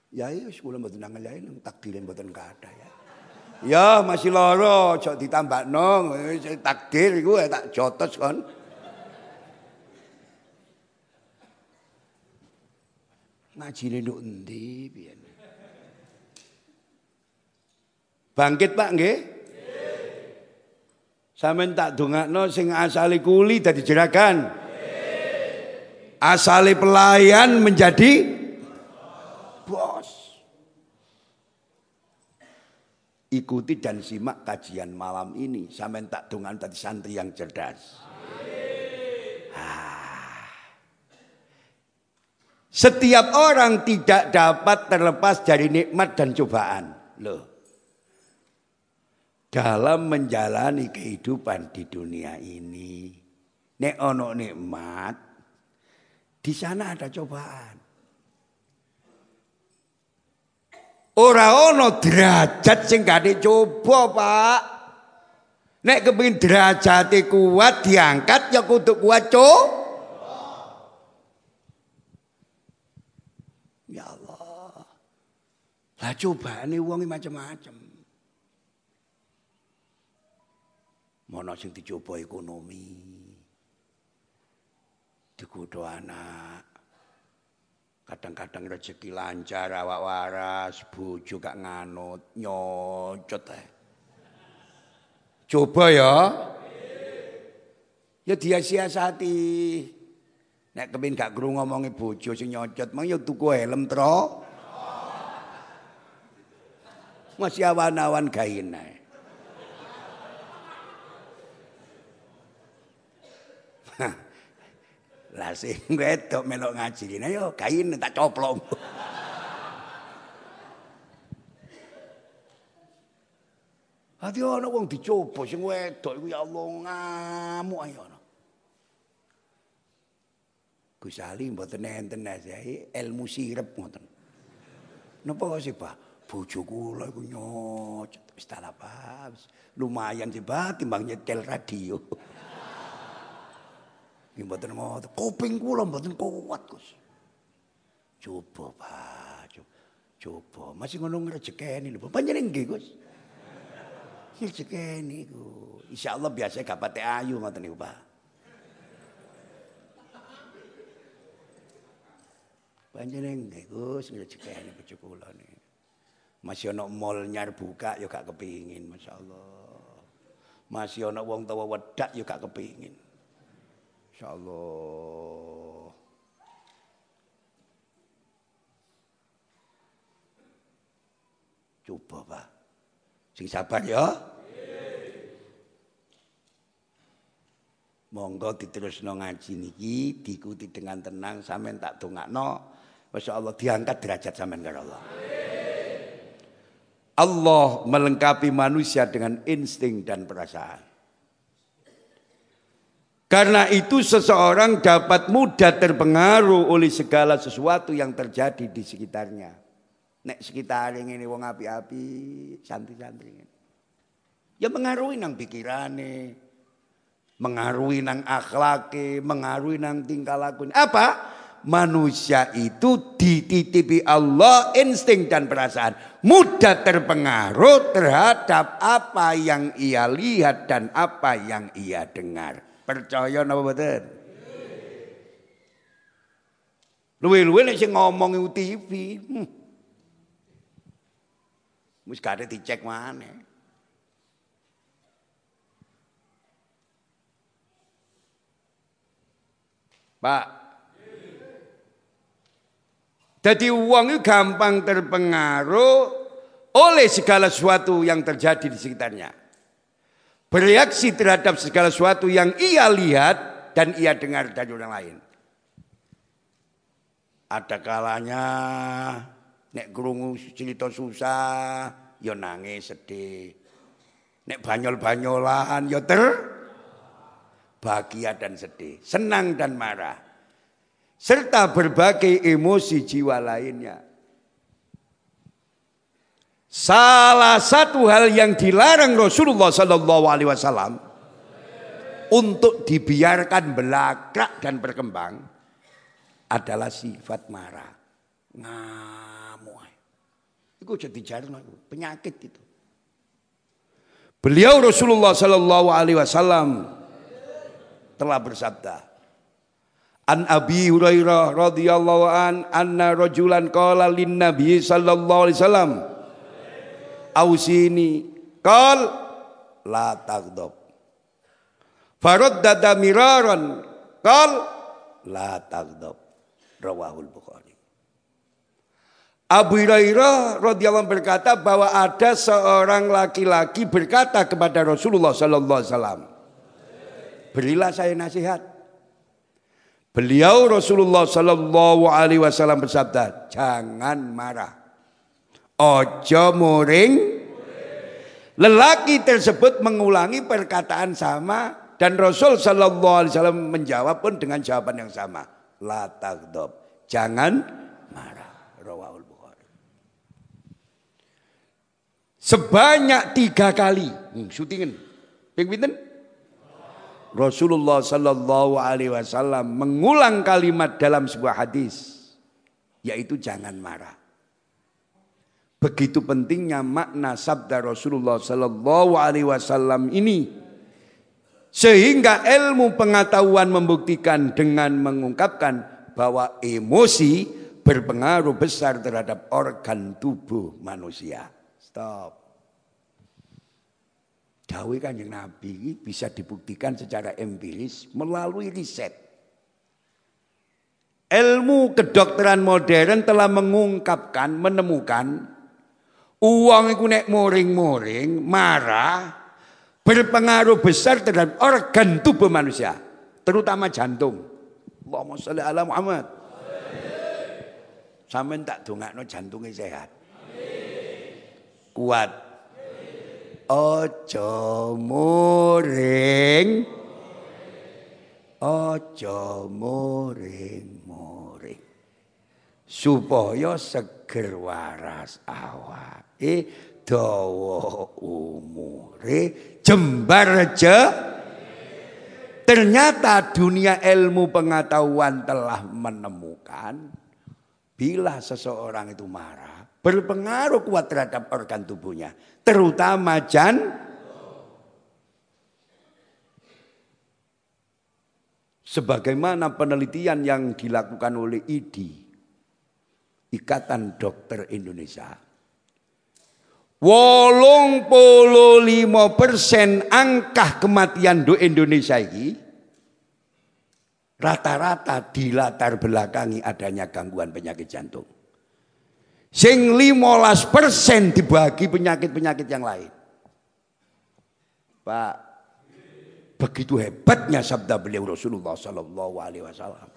Ya iya kula mboten nangel ya takdirin mboten kathah ya. Ya masih loro cok ditambakno takdir iku tak jotos kon. Ngajine nduk endi piyen? Bangkit Pak nggih? Sampeyan tak dongakno sing asale kuli dadi jeragan. Asale pelayan menjadi bos. Ikuti dan simak kajian malam ini. Sampai tak dungan tadi santri yang cerdas. Ah. Setiap orang tidak dapat terlepas dari nikmat dan cobaan. Loh. Dalam menjalani kehidupan di dunia ini. Nek ono nikmat. Di sana ada cobaan. Ora ana derajat sing gak dicoba, Pak. Nek kepengin derajate kuat diangkat ya kudu kuat, Cuk. Ya Allah. Lah cobane wong macam-macam. Mono sing dicoba ekonomi. Digodho anak, Kadang-kadang rezeki lancar, awak waras, bojo gak nganut, nyocot eh. Coba ya. Ya dia siasati. Nek kepin gak kru ngomongi bojo sing nyocot, mang ya tuku helm tro. Masih awan-awan gain Lah sing wedok melok ngaji rene yo kain tak coplong. Ati ana wong dicoba sing wedok iku ya Allah ngamuk ae ana. Gus Ali mboten enten saya ilmu sirep ngoten. Napa sih Pak? Bojo kula iku nyocot wis apa. Lumayan sih Pak timbang nyetel radio. Nggih mboten ngoten. Kuping kula mboten kuat, Gus. Coba, Pak. Coba. Masih ngono ngrejekeni lho. Panjenengan nggih, Gus. Ngrejekeni iku. Insyaallah biasa gak pate ayu ngoten niku, Pak. Panjenengan nggih, Gus, ngrejekeni bojo kula niku. Masih ana mall nyar buka ya gak kepingin, masyaallah. Masih ana wong tawa wedak ya gak kepingin. Insyaallah. Coba, Pak. Sing sabar ya. Monggo diterusno ngaji niki, diikuti dengan tenang sampean tak dongakno. Masya Allah diangkat derajat sampean karo Allah. Allah melengkapi manusia dengan insting dan perasaan. Karena itu seseorang dapat mudah terpengaruh oleh segala sesuatu yang terjadi di sekitarnya. Nek sekitar ini wong api-api, santri-santri ini. Ya mengaruhi nang pikirane, mengaruhi nang akhlake, mengaruhi nang tingkah laku. Apa? Manusia itu dititipi Allah insting dan perasaan. Mudah terpengaruh terhadap apa yang ia lihat dan apa yang ia dengar. Percaya napa mboten? Luwe-luwe nek sing ngomong iku TV. Hmm. Wis gak dicek maneh. Pak. Jadi uang itu gampang terpengaruh oleh segala sesuatu yang terjadi di sekitarnya bereaksi terhadap segala sesuatu yang ia lihat dan ia dengar dari orang lain. Ada kalanya nek krungu cerita susah ya nangis sedih. Nek banyol-banyolan ya ter bahagia dan sedih, senang dan marah. Serta berbagai emosi jiwa lainnya. Salah satu hal yang dilarang Rasulullah Sallallahu Alaihi Wasallam untuk dibiarkan belakrak dan berkembang adalah sifat marah, ngamuk. Itu jadi jarno penyakit itu. Beliau Rasulullah Sallallahu Alaihi Wasallam telah bersabda, An Abi Hurairah radhiyallahu an anna rajulan qala lin Nabi sallallahu alaihi wasallam ausini kal la tagdob dada miraron kal la tagdob rawahul bukhari. Abu Hurairah radhiyallahu berkata bahwa ada seorang laki-laki berkata kepada Rasulullah sallallahu alaihi wasallam Berilah saya nasihat. Beliau Rasulullah sallallahu alaihi wasallam bersabda jangan marah Ojo muring. Lelaki tersebut mengulangi perkataan sama dan Rasul Shallallahu Alaihi Wasallam menjawab pun dengan jawaban yang sama. La tagdob. Jangan marah. Rawahul Bukhari. Sebanyak tiga kali. Hmm, syutingin. Ping Rasulullah Shallallahu Alaihi Wasallam mengulang kalimat dalam sebuah hadis, yaitu jangan marah. Begitu pentingnya makna sabda Rasulullah Sallallahu Alaihi Wasallam ini, sehingga ilmu pengetahuan membuktikan dengan mengungkapkan bahwa emosi berpengaruh besar terhadap organ tubuh manusia. Stop. Dawe kanjeng Nabi bisa dibuktikan secara empiris melalui riset. Ilmu kedokteran modern telah mengungkapkan, menemukan Uang itu nek moring-moring, marah, berpengaruh besar terhadap organ tubuh manusia, terutama jantung. Allahumma sholli ala Muhammad. Sampeyan tak dongakno jantungnya sehat. Kuat. Ojo moring. Ojo moring-moring. Supaya seger waras awak e dawa umure jembar je Ternyata dunia ilmu pengetahuan telah menemukan bila seseorang itu marah berpengaruh kuat terhadap organ tubuhnya, terutama jan Sebagaimana penelitian yang dilakukan oleh IDI, Ikatan Dokter Indonesia, wolong polo limo persen angka kematian do Indonesia ini rata-rata di latar belakangi adanya gangguan penyakit jantung. Sing 15 persen dibagi penyakit-penyakit yang lain. Pak, Begitu hebatnya sabda beliau Rasulullah Sallallahu Alaihi Wasallam.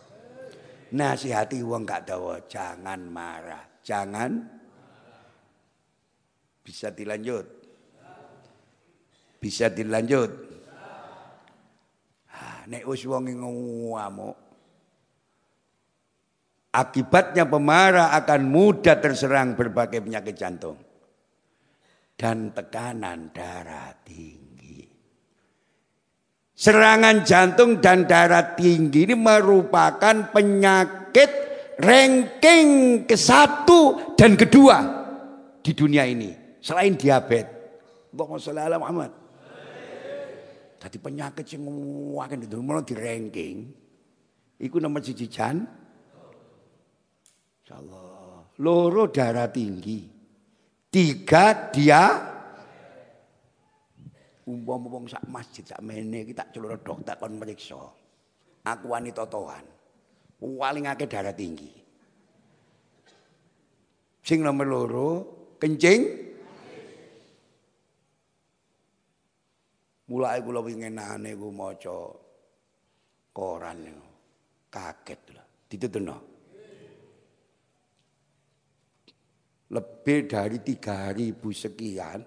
Nasihati uang gak tahu, jangan marah, jangan. Bisa dilanjut, bisa dilanjut. Ah, nek wis wong ngamuk, akibatnya pemarah akan mudah terserang berbagai penyakit jantung dan tekanan darah tinggi. Serangan jantung dan darah tinggi ini merupakan penyakit ranking ke satu dan kedua di dunia ini. Selain diabetes. Allahumma sholli ala Muhammad. Tadi penyakit yang wakan itu mulai di ranking. Iku nomor siji. Insyaallah. Loro darah tinggi. Tiga dia umpama wong sak masjid sak mene iki tak dokter kon meriksa. Aku wani totohan. Paling akeh darah tinggi. Sing nomor loro kencing Mulai kula winginane ku maca koran niku. Kaget lho. Ditutno. Lebih dari tiga ribu sekian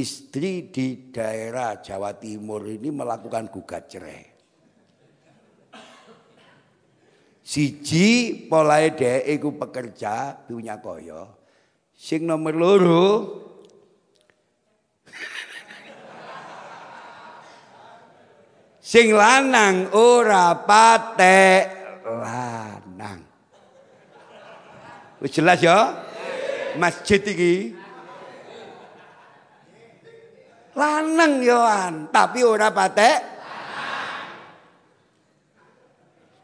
istri di daerah Jawa Timur ini melakukan gugat cerai. Siji polahe dhek iku pekerja punya koyo. Sing nomor loro Sing lanang ora patek lanang. Wis jelas ya? Masjid iki Lanang yoan, tapi ora patek.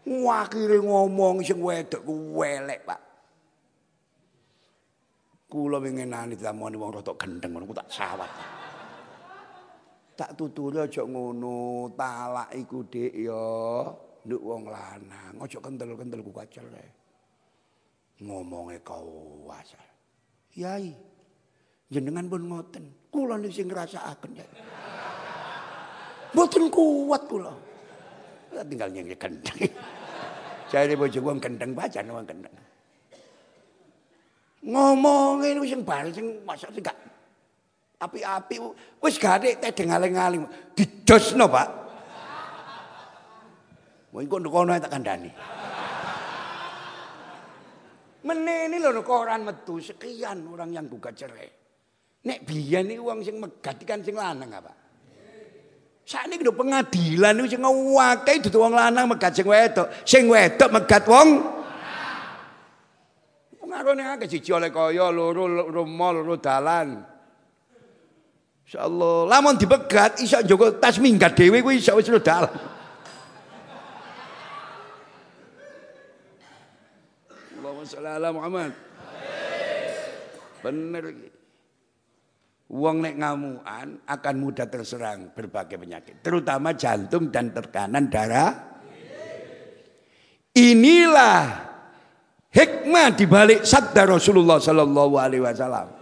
Wakire ngomong sing wedok ku welek, Pak. Kula winginane ditamoni wong rada gendeng ngono tak sawat. Tak tuturi aja ngono, talak iku Dik ya, nduk wong lanang, aja kentel-kentel ku kacere. Ngomongnya kau wasal. Yai, jenengan pun ngoten. Kula niku sing ngrasakaken. Mboten kuat kula. Tinggal nyengke kendeng. Jare bojo wong kendeng pacan wong kendeng. Ngomongin sing bar sing masak sing gak api-api wis gade tedeng aling-aling didosno, Pak. Wong kok kono tak kandhani. Meneni lho koran metu sekian orang yang gugat cerai. Nek biyen niku wong sing megat kan sing lanang apa? Sakniki lho pengadilan niku sing akeh dudu wong lanang megat sing wedok, sing wedok megat wong pengarone akeh siji oleh kaya loro rumah loro dalan. Insyaallah, lamun dipegat iso njogo tas minggat dhewe kuwi iso wis dalan. Allahumma sholli ala Muhammad. Bener. Wong nek ngamuan akan mudah terserang berbagai penyakit, terutama jantung dan tekanan darah. Inilah hikmah dibalik sabda Rasulullah Sallallahu Alaihi Wasallam.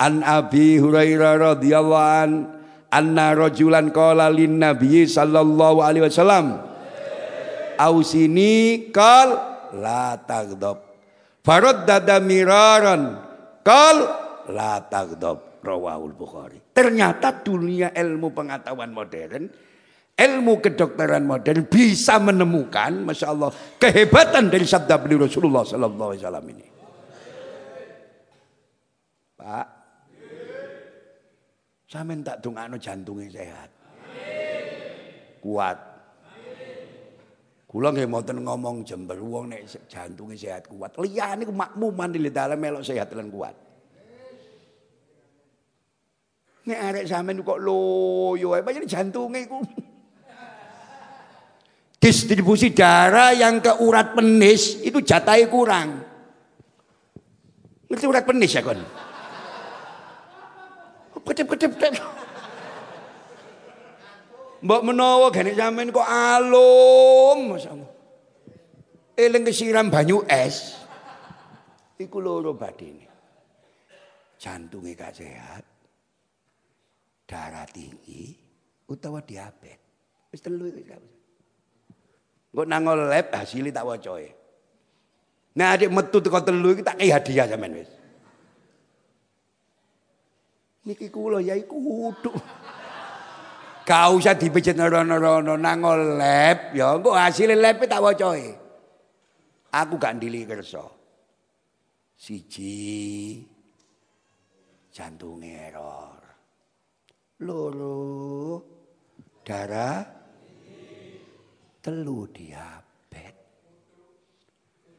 An Abi Hurairah radhiyallahu an anna rajulan qala lin Nabi sallallahu alaihi wasallam ausini qal la taghdab faraddada miraran qal la taghdab rawahul Bukhari. Ternyata dunia ilmu pengetahuan modern, ilmu kedokteran modern bisa menemukan, masya Allah, kehebatan dari sabda beliau Rasulullah Sallallahu Alaihi Wasallam ini. Pak, saya minta dungano jantungnya sehat. kuat. Kula nggih mboten ngomong jember wong nek jantunge sehat kuat. Liyane ku makmuman di dalam melok sehat lan kuat. Nek arek sampean kok loyo ae pancen jantunge iku. Distribusi darah yang ke urat penis itu jatahnya kurang. Ngerti urat penis ya kon? Kedep-kedep. Mbok menawa gane sampean kok alum masyaallah. Eling kesiram banyu es. Iku loro badine. Jantunge gak sehat. Darah tinggi utawa diabetes. Wis telu iki. Engko nangol lab hasilnya tak wacoe. Nah adik metu teko telu iki tak kei hadiah sampean wis. Niki kula ya iku kudu. Gak usah dipijit nono-nono nangol lab ya engko hasil lab tak wacoe. Aku gak ndili kersa. Siji jantung error. Loro darah telu diabet.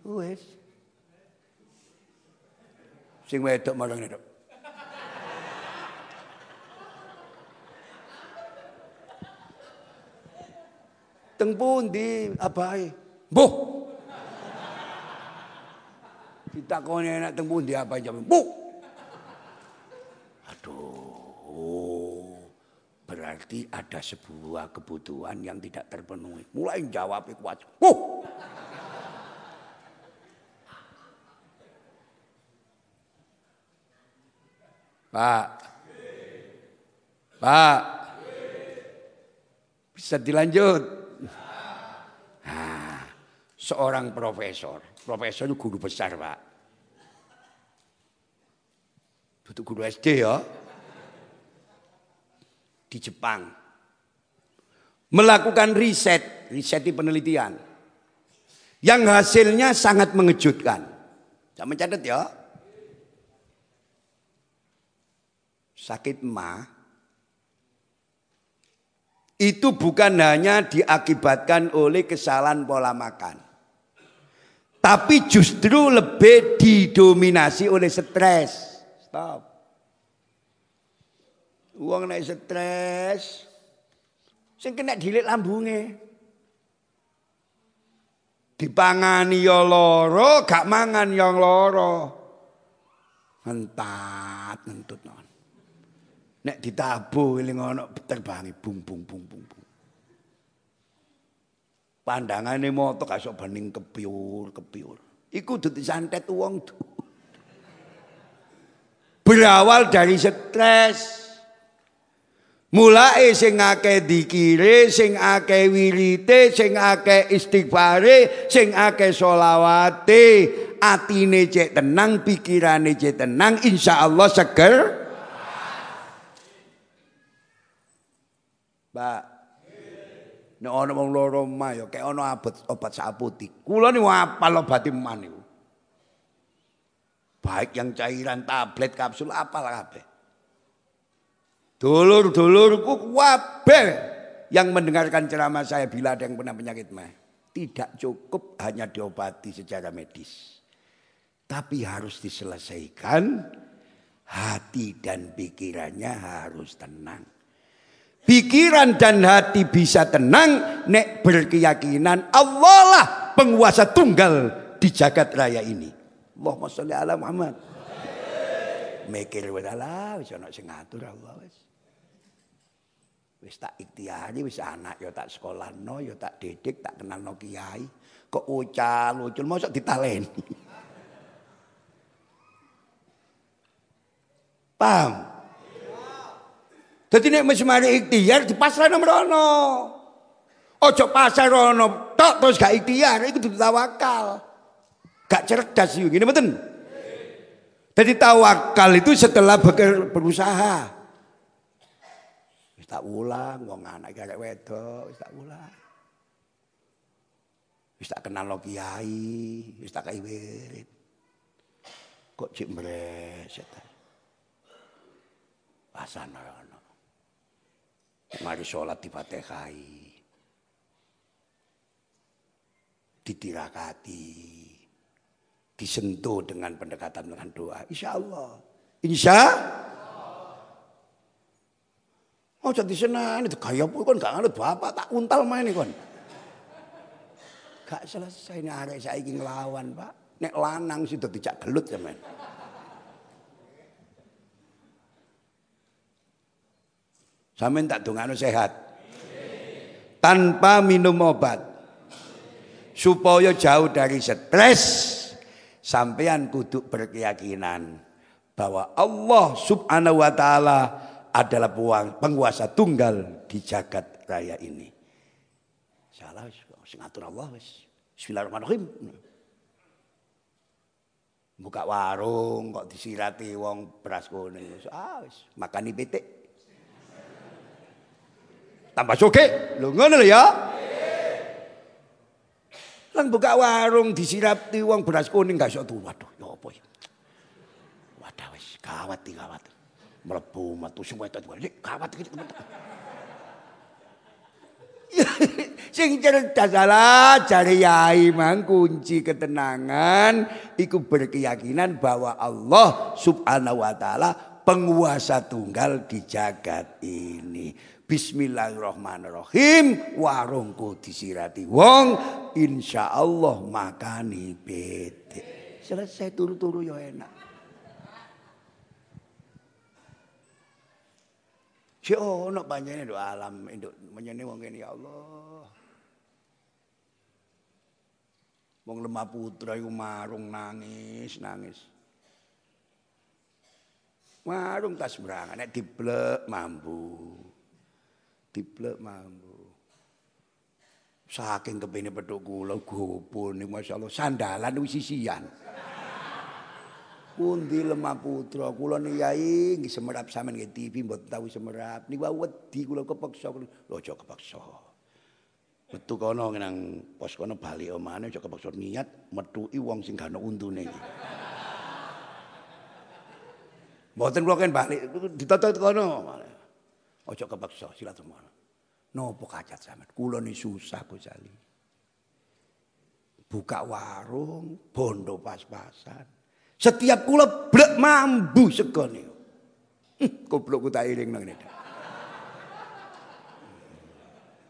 Wes. Sing wedok marang nek. Teng pundi abahe? Mbuh. Ditakoni enak teng pundi apa jam? Mbuh. Aduh. Berarti ada sebuah kebutuhan yang tidak terpenuhi. Mulai jawab kuat. Mbuh. Pak. Pak. Bisa dilanjut seorang profesor. Profesor itu guru besar, Pak. Itu guru SD ya. Di Jepang. Melakukan riset, riset di penelitian. Yang hasilnya sangat mengejutkan. Saya mencatat ya. Sakit ma itu bukan hanya diakibatkan oleh kesalahan pola makan. Tapi justru lebih didominasi oleh stres. Stop. Uang naik stres. Sing kena dilit lambunge. Dipangani ya loro, gak mangan yang loro. Ngentat, ngentut. Nek ditabuh eling ana terbangi bung bung bung bung bung. Pandangane moto gak sok banding kepiur, kepiur. Iku dudu santet wong. Berawal dari stres. Mulai sing akeh dikire, sing akeh wirite, sing akeh istighfare, sing akeh solawate, atine cek tenang, pikirane cek tenang, insya Allah seger. Mbak, Nek ana wong loro mah ya kek ana abot obat saputi. Kula niku apal obat iman niku. Baik yang cairan, tablet, kapsul apal kabeh. Dulur-dulurku kabeh yang mendengarkan ceramah saya bila ada yang pernah penyakit mah. Tidak cukup hanya diobati secara medis. Tapi harus diselesaikan hati dan pikirannya harus tenang. Pikiran dan hati bisa tenang nek berkeyakinan Allah lah penguasa tunggal di jagat raya ini. Allahumma sholli ala Muhammad. Mikir wedala wis ana sing ngatur Allah wis. Wis tak ikhtiari wis anak ya tak sekolahno ya tak didik tak kenalno kiai. Kok ucal ucul mosok ditaleni. Paham? Jadi nek wis mari ikhtiar dipasrahno mrono. Ojo pasar rono tok terus gak ikhtiar itu dudu tawakal. Gak cerdas iki ngene mboten. Jadi tawakal itu setelah berusaha. Wis tak ulang wong anak arek wedok, wis tak ulang. Wis kenal lo kiai, wis kai wirid. Kok cik mreset. Pasana Mari sholat di fatihai. Ditirakati. Disentuh dengan pendekatan dengan doa. Insya Allah. Insya Oh jadi senang, itu gaya pun kan gak ngerti bapak tak untal main ini kan. Gak selesai nih hari saya ingin lawan pak. Nek lanang sih tidak gelut ya men. Sampeyan tak dongano sehat. Tanpa minum obat. Supaya jauh dari stres. Sampean kudu berkeyakinan bahwa Allah Subhanahu wa taala adalah penguasa tunggal di jagat raya ini. Salah sing Allah. Bismillahirrahmanirrahim. Buka warung kok disirati wong beras kuning. Ah wis makani pitik tambah soge. Lho ngono lho ya. Lang buka warung disirati wong beras kuning gak iso tuh. Waduh, ya apa ya? Wadah wis gawat iki gawat. Mlebu metu semua itu gawat iki teman-teman. Sing cerdas salah cari yai mang kunci ketenangan iku berkeyakinan bahwa Allah Subhanahu wa taala penguasa tunggal di jagat ini. Bismillahirrahmanirrahim. Warungku disirati wong. Insya Allah makani bete. Selesai turu-turu ya enak. Si ono panjangnya doa alam induk menyene wong ini ya Allah. Wong lemah putra iku marung nangis, nangis. Marung tas berangan nek diblek mampu diblek mampu. Saking kepene petuk kula gopo ning masyaallah sandalan wis sisian. Pundi lemah putra kula niyai nggih semerap sampean nggih TV mboten tahu semerap niku wedi kula kepeksa lho aja kepeksa. Metu kono nang pos kono bali omane aja kepeksa niat metuki wong sing gak ono untune. Mboten kula kan bali kono. Ojo kepaksa silaturahmi. Nopo kacat sampean? Kula ni susah Gus Ali. Buka warung, bondo pas-pasan. Setiap kula blek mambu segone. Hm, goblok tak iring nang ngene.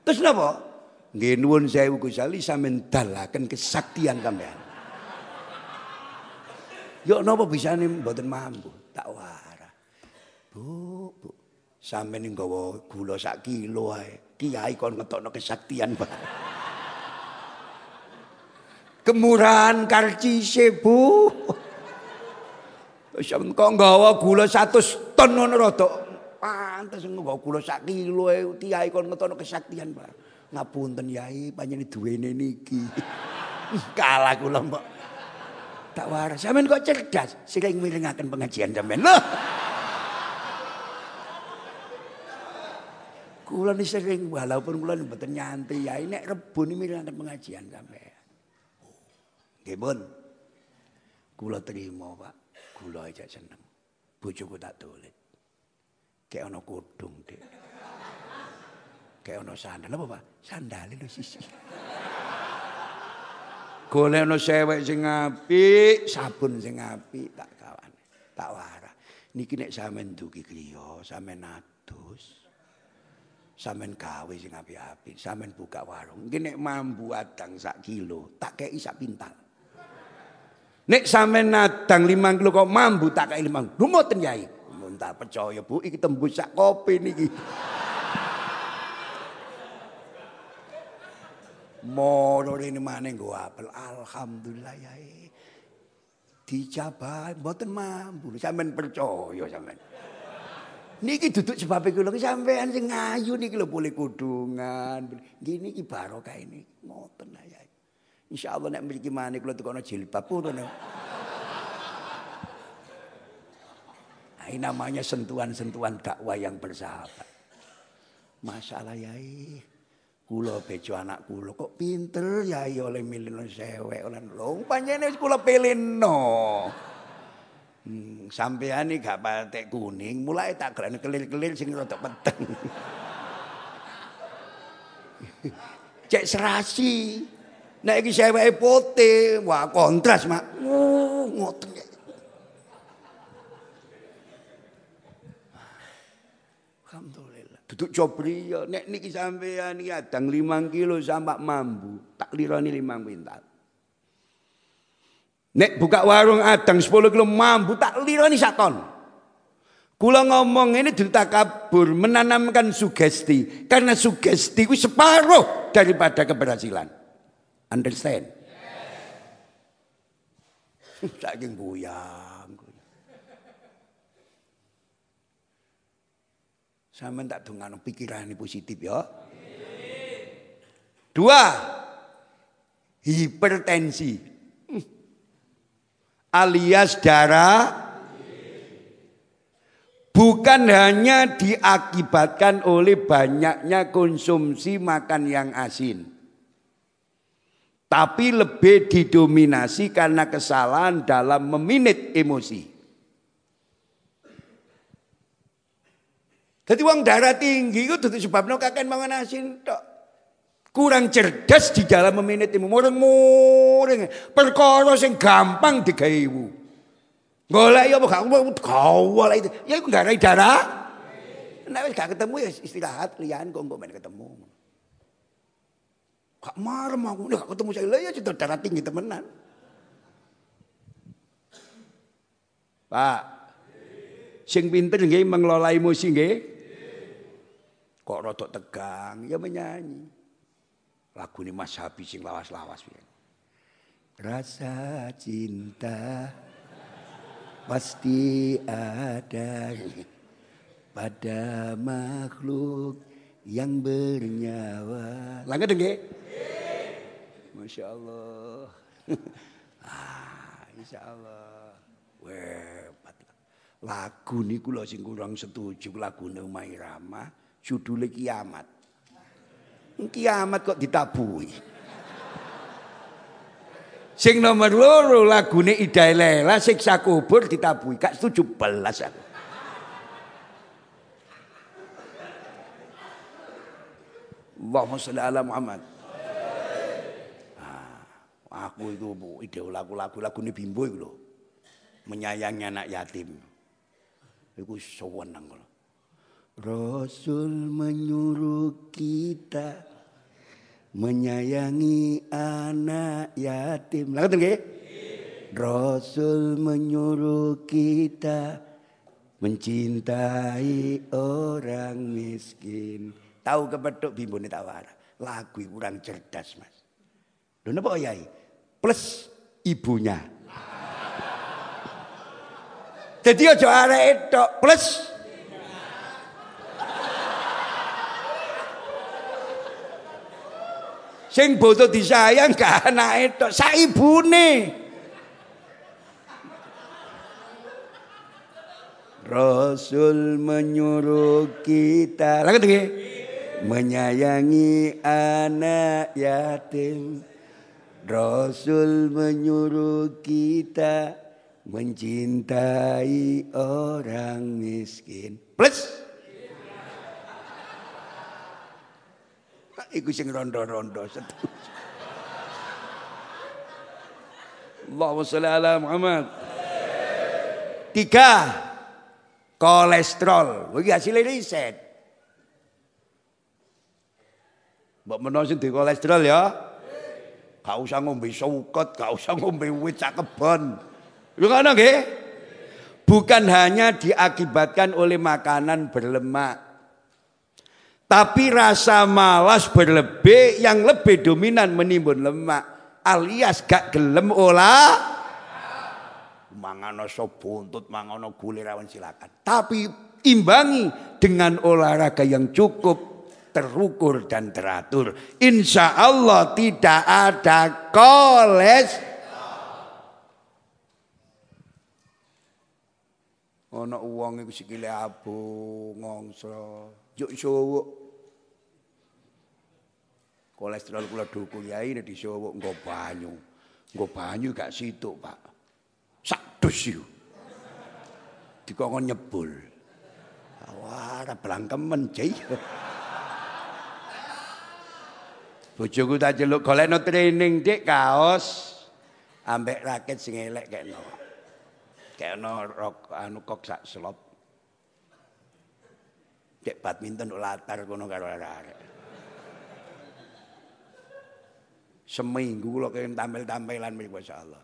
Terus napa? Nggih nuwun sewu Gus Ali sampean kesaktian sampean. Yo napa bisane mboten mampu? Tak wara. Bu, bu. Sampeyan nggawa gula sak kilo ae. Kiai kon ngetokno kesaktian, Pak. Kemurahan karcise, Bu. Sampeyan kok nggawa gula 100 ton ngono rada pantes nggawa gula sak kilo ae. Kiai kon ngetokno kesaktian, Pak. Ngapunten Yai, panjenengan duwene niki. Kalah kula, Mbak. Tak waras. Sampeyan kok cerdas, sering mirengaken pengajian sampeyan. Loh. Kula ni sering walaupun kula mboten nyantri ya nek rebo ni mirengaken pengajian sampean. Nggih pun. Kula terima, Pak. Kula aja seneng. Bojoku tak dolet. Kayak ana kudung, Dik. Kayak ana sandal apa, Pak? Sandale lho sisi. Golek ana sewek sing apik, sabun sing apik tak kawan. Tak warah. Niki nek sampean dugi griya, sampean adus. Sampeyan gawe sing apik-apik, sampeyan buka warung. Nggih nek mambu adang sak kilo, tak kei sak pintal. Nek sampeyan adang 5 kilo kok mambu tak kei 5. Lho mboten Yai. Mun tak percaya Bu, iki tembus sak kopi niki. Moro rene maneh nggo apel. Alhamdulillah Yai. Dijabah mboten mambu. Sampeyan percaya sampeyan. Niki duduk sebab kula sampean sing ngayu niki lho boleh kudungan. Gini iki barokah ini. Ngoten ya. Insyaallah nek mriki maneh kula tekono jilbab pun. Nah, ini namanya sentuhan-sentuhan dakwah yang bersahabat. Masalah yai. Kula bejo anak kula kok pinter yai oleh milih sewek oleh lho panjenengan kula pelino. Hmm, sampean iki gak patek kuning, mulai tak gelane kelir-kelir sing rada peteng. Cek serasi. Nek iki seweke putih, wah kontras, Mak. Oh, ngoten ya. Alhamdulillah. Duduk cobriya, nek niki sampean iki adang 5 kilo sampak mambu, tak lironi 5 kuintal. Nek buka warung adang 10 kilo mambu tak lironi sak ton. Kula ngomong ini kabur menanamkan sugesti karena sugesti itu separuh daripada keberhasilan. Understand? Saking buyang. Sama tak dengar pikiran positif ya. Dua, hipertensi. Alias darah bukan hanya diakibatkan oleh banyaknya konsumsi makan yang asin tapi lebih didominasi karena kesalahan dalam meminit emosi. Jadi uang darah tinggi itu sebabnya kakek mangan asin tok. Kurang cerdas di dalam meminit emosi. Mureng-mureng. Perkara sing gampang digawe. Golek ya gak kawal itu. Ya iku garai darah. Nek gak ketemu ya istirahat lian kok main ketemu. Gak marem aku, gak ketemu saya lah ya cerita darah tinggi temenan. Pak, sing pinter nggih mengelola emosi nggih. Kok rodok tegang, ya menyanyi. Lagu ini Mas Habi sing lawas-lawas Rasa cinta pasti ada pada makhluk yang bernyawa. Langga dengge? Masya Allah. ah, Insya Allah. Wepat. Lagu niku lho sing kurang setuju lagu Umay Rama. Judulnya kiamat. Kiamat kok ditabui. Sing nomor loro lagune Ida Lela siksa kubur ditabui. Kak setuju belas aku. Allahumma sholli ala Muhammad. Nah, aku itu ide lagu-lagu lagu ini bimbo itu loh. Menyayangi anak yatim. Itu sewenang loh. Rasul menyuruh kita menyayangi anak yatim. Lagu nggih? Rasul menyuruh kita mencintai orang miskin. Tahu kepeduk bimbone tawar. Lagu kurang cerdas, Mas. Lho napa yai? Plus ibunya. Jadi aja arek tok plus Sing boto disayang gak anake tok, sak ibune. Rasul menyuruh kita. Lagi menyayangi anak yatim. Rasul menyuruh kita mencintai orang miskin. Plus. Iku sing rondo-rondo. Allahumma sholli ala Muhammad. Tiga, kolesterol. Iki hasil riset. Mbak menawa sing kolesterol ya. Gak usah ngombe suket, gak usah ngombe wit sak kebon. Ya ngono? Bukan hanya diakibatkan oleh makanan berlemak. Tapi rasa malas berlebih yang lebih dominan menimbun lemak. Alias gak gelem olah mangano sop buntut, mangano gulir awan silakan. Tapi imbangi dengan olahraga yang cukup terukur dan teratur. Insya Allah tidak ada koles. Ono uang iku sikile abu ngongso. Juk suwuk. Kolesterol kula duku yai nek disuwuk nggo banyu. Nggo banyu gak situk, Pak. Sak dus yo. Dikongkon nyebul. Wah, belangkemen, jai. Bojoku tak jeluk golekno training dik kaos ambek raket sing elek kekno. Kekno rok anu kok sak slop. Dek badminton latar kono karo arek-arek. Seminggu kula kene tampil-tampilan masyaallah.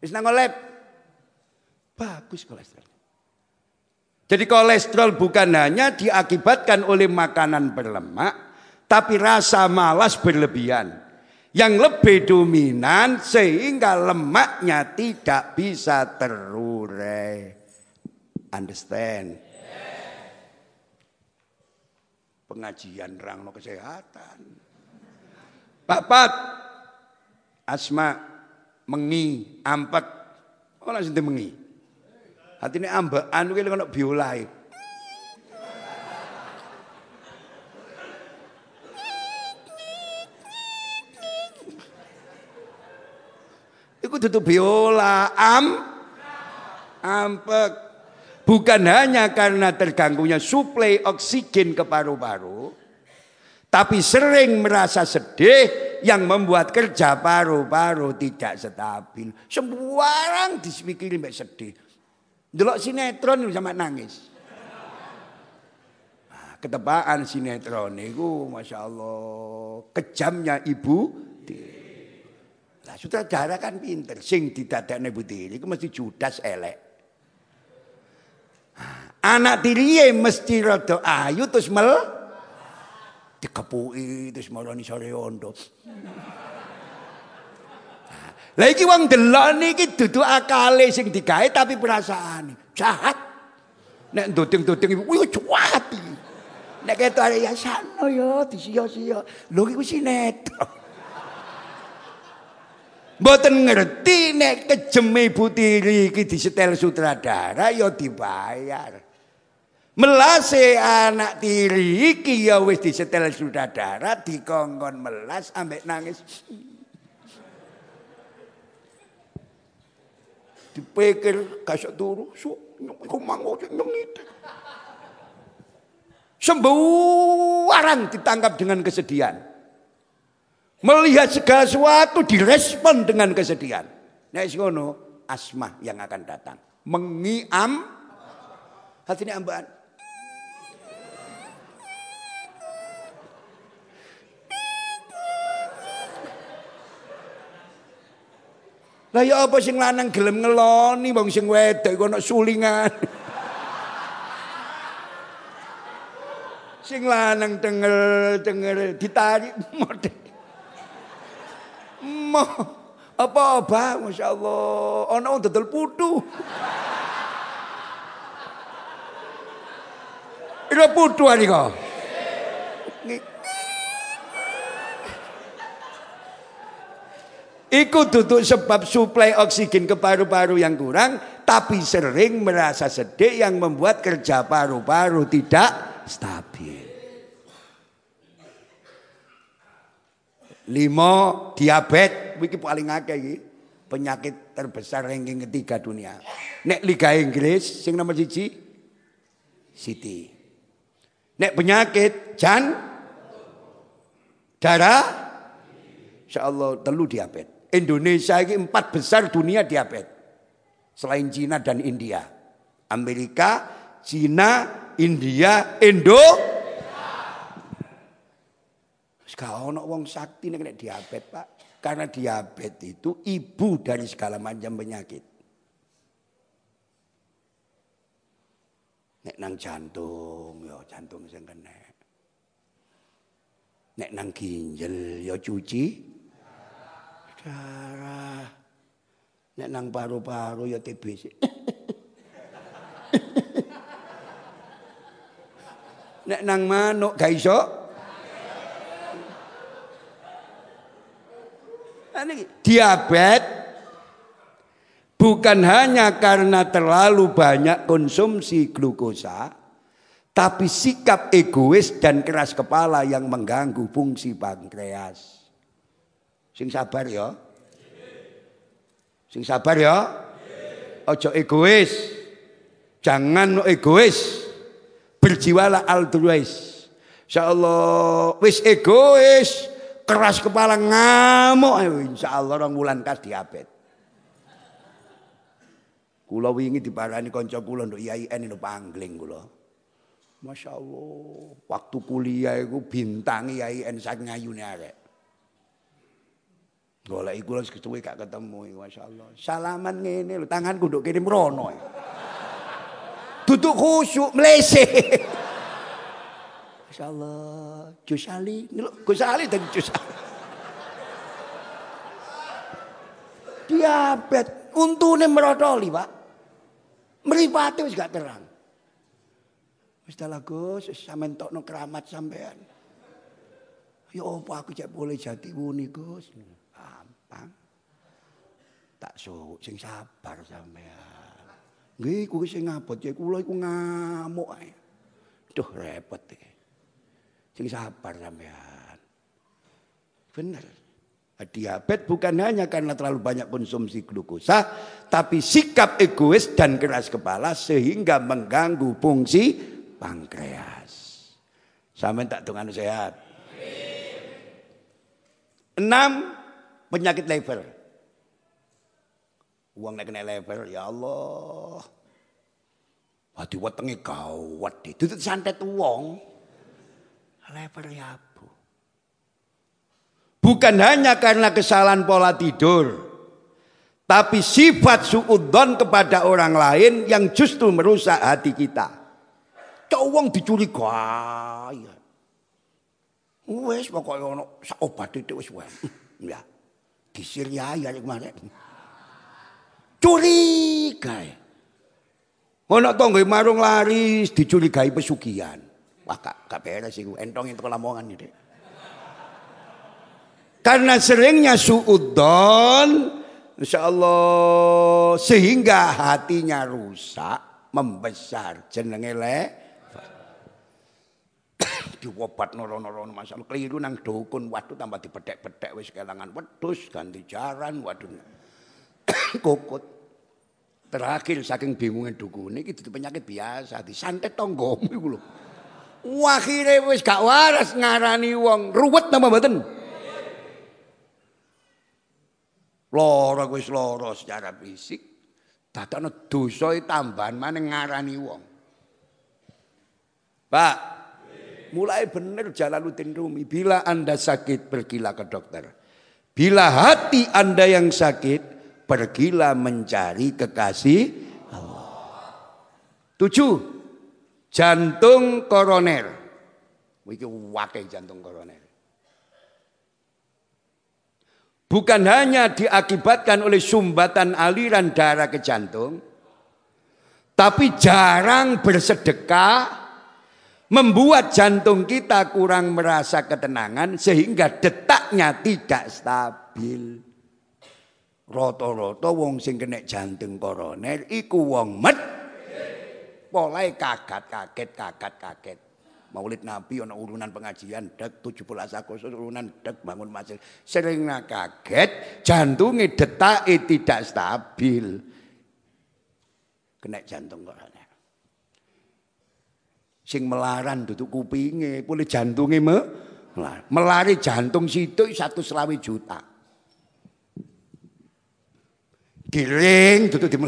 Wis nang lab. Bagus kolesterol. Jadi kolesterol bukan hanya diakibatkan oleh makanan berlemak, tapi rasa malas berlebihan. Yang lebih dominan sehingga lemaknya tidak bisa terurai. Understand? Pengajian rangno kesehatan. Pak Pat, asma, mengi, ampek. Oh, langsung mengi. Hati ini ambek, anu kira kena biolai. Iku tutup biola, am, ampek. Bukan hanya karena terganggunya suplai oksigen ke paru-paru, tapi sering merasa sedih yang membuat kerja paru-paru tidak stabil. Semua orang dipikirin sedih. Delok sinetron sama nangis. Nah, ketepaan sinetron itu Masya Allah kejamnya ibu Nah, sutradara kan pinter. Sing didadakne ibu tiri itu mesti judas elek. Nah, anak tiri mesti rada ayu terus mel dikepuki terus marani sore ondo. Lah iki wong delok niki dudu akale sing digawe tapi perasaane jahat. Nek nduding-nduding iku yo jahat. Nek ketok ya sano yo disia-sia. Lho iku sinetron. Mboten ngerti nek kejeme ibu tiri iki disetel sutradara ya dibayar. Melase anak tiri iki ya wis disetel sutradara dikongkon melas ambek nangis. dipikir kasih turu su kumango nyengit sembarang ditangkap dengan kesedihan. Melihat segala sesuatu direspon dengan kesedihan. Nek ngono asmah yang akan datang. Mengiam. Ini ambaan Lah ya apa sing lanang gelem ngeloni wong sing wedok iku ana sulingan. sing lanang denger-denger ditarik model. Mo apa apa Masya Allah ana wong dodol putu. Ira putu ani kok. Iku duduk sebab suplai oksigen ke paru-paru yang kurang, tapi sering merasa sedih yang membuat kerja paru-paru tidak stabil. Limo diabetes, iki paling akeh iki. Penyakit terbesar ranking ketiga dunia. Nek Liga Inggris sing nomor siji City. Nek penyakit jan darah insyaallah telu diabetes. Indonesia ini empat besar dunia diabetes. Selain Cina dan India. Amerika, Cina, India, Indo. Sekarang ono wong sakti nek diabetes, Pak. Karena diabetes itu ibu dari segala macam penyakit. Nek nang jantung, yo jantung sing kena. Nek nang ginjal, yo cuci darah. Nek nang paru-paru ya TBC. Nek nang manuk gak iso. Diabetes bukan hanya karena terlalu banyak konsumsi glukosa, tapi sikap egois dan keras kepala yang mengganggu fungsi pankreas. Sing sabar ya. Sing sabar ya. Ojo egois. Jangan egois. Berjiwalah altruis. Insyaallah wis egois keras kepala ngamuk insyaallah orang bulan kas diabetes. Kula wingi diparani kanca kula nduk IAIN nduk pangling kula. Masya Allah, waktu kuliah itu bintang IAIN saking ayune arek. Golek iku lho kesuwe gak ketemu Masya Allah. Salaman ngene lho, tanganku nduk kene mrono. Duduk khusyuk mlese. Masya Allah, Gus Ali, Gus Ali dan Gus. Diabet, untune merotoli, Pak. Mripate wis gak terang. Wis dalah Gus, sampean tokno keramat sampean. Ya apa aku cek boleh jati wuni Gus. Gampang. Tak suwuk sing sabar sampean. Nggih kuwi sing ngabot ya kula iku ngamuk ae. Duh repot iki. Sing sabar sampean. Bener. Diabetes bukan hanya karena terlalu banyak konsumsi glukosa, tapi sikap egois dan keras kepala sehingga mengganggu fungsi pankreas. Sampai tak dengan sehat. Enam, penyakit lever. Uang naik kena lever, ya Allah. Hati wetenge gawat itu santet uang. Lever ya Bukan hanya karena kesalahan pola tidur. Tapi sifat suudon kepada orang lain yang justru merusak hati kita. Cowong dicurigai. Wes pokoknya ono obat itu wes. Ya. Disiriai ya kemarin. Curigai. Ono tonggo marung laris dicurigai pesugihan. Wah kak, kak beres iku entong itu lamongan ini. Karena seringnya suudon, insya Allah sehingga hatinya rusak, membesar jenenge le. Diwabat noro-noro masalah keliru nang dukun waduh tambah dipedek-pedek wis kelangan wedus ganti jaran waduh. Kokot terakhir saking bingungnya dukun ini itu penyakit biasa disantet tonggomu iku lho. Akhire wis gak waras ngarani wong ruwet nama mboten? Lara wis lara secara fisik, dadakno dosa tambahan maning ngarani wong. Pak, mulai benar Jalaluddin Rumi, bila Anda sakit pergilah ke dokter. Bila hati Anda yang sakit, pergilah mencari kekasih Allah. Tujuh, jantung koroner. Wakai jantung koroner. bukan hanya diakibatkan oleh sumbatan aliran darah ke jantung, tapi jarang bersedekah membuat jantung kita kurang merasa ketenangan sehingga detaknya tidak stabil. Roto-roto wong sing kena jantung koroner iku wong med. Mulai kaget, kaget, kaget, kaget. Maulid Nabi ono urunan pengajian dek 17 Agustus urunan dek bangun masjid. Sering kaget jantungnya detak tidak stabil. Kena jantung kok Sing melaran duduk kupinge, boleh jantungnya me melari jantung situ satu selawi juta. Giring duduk di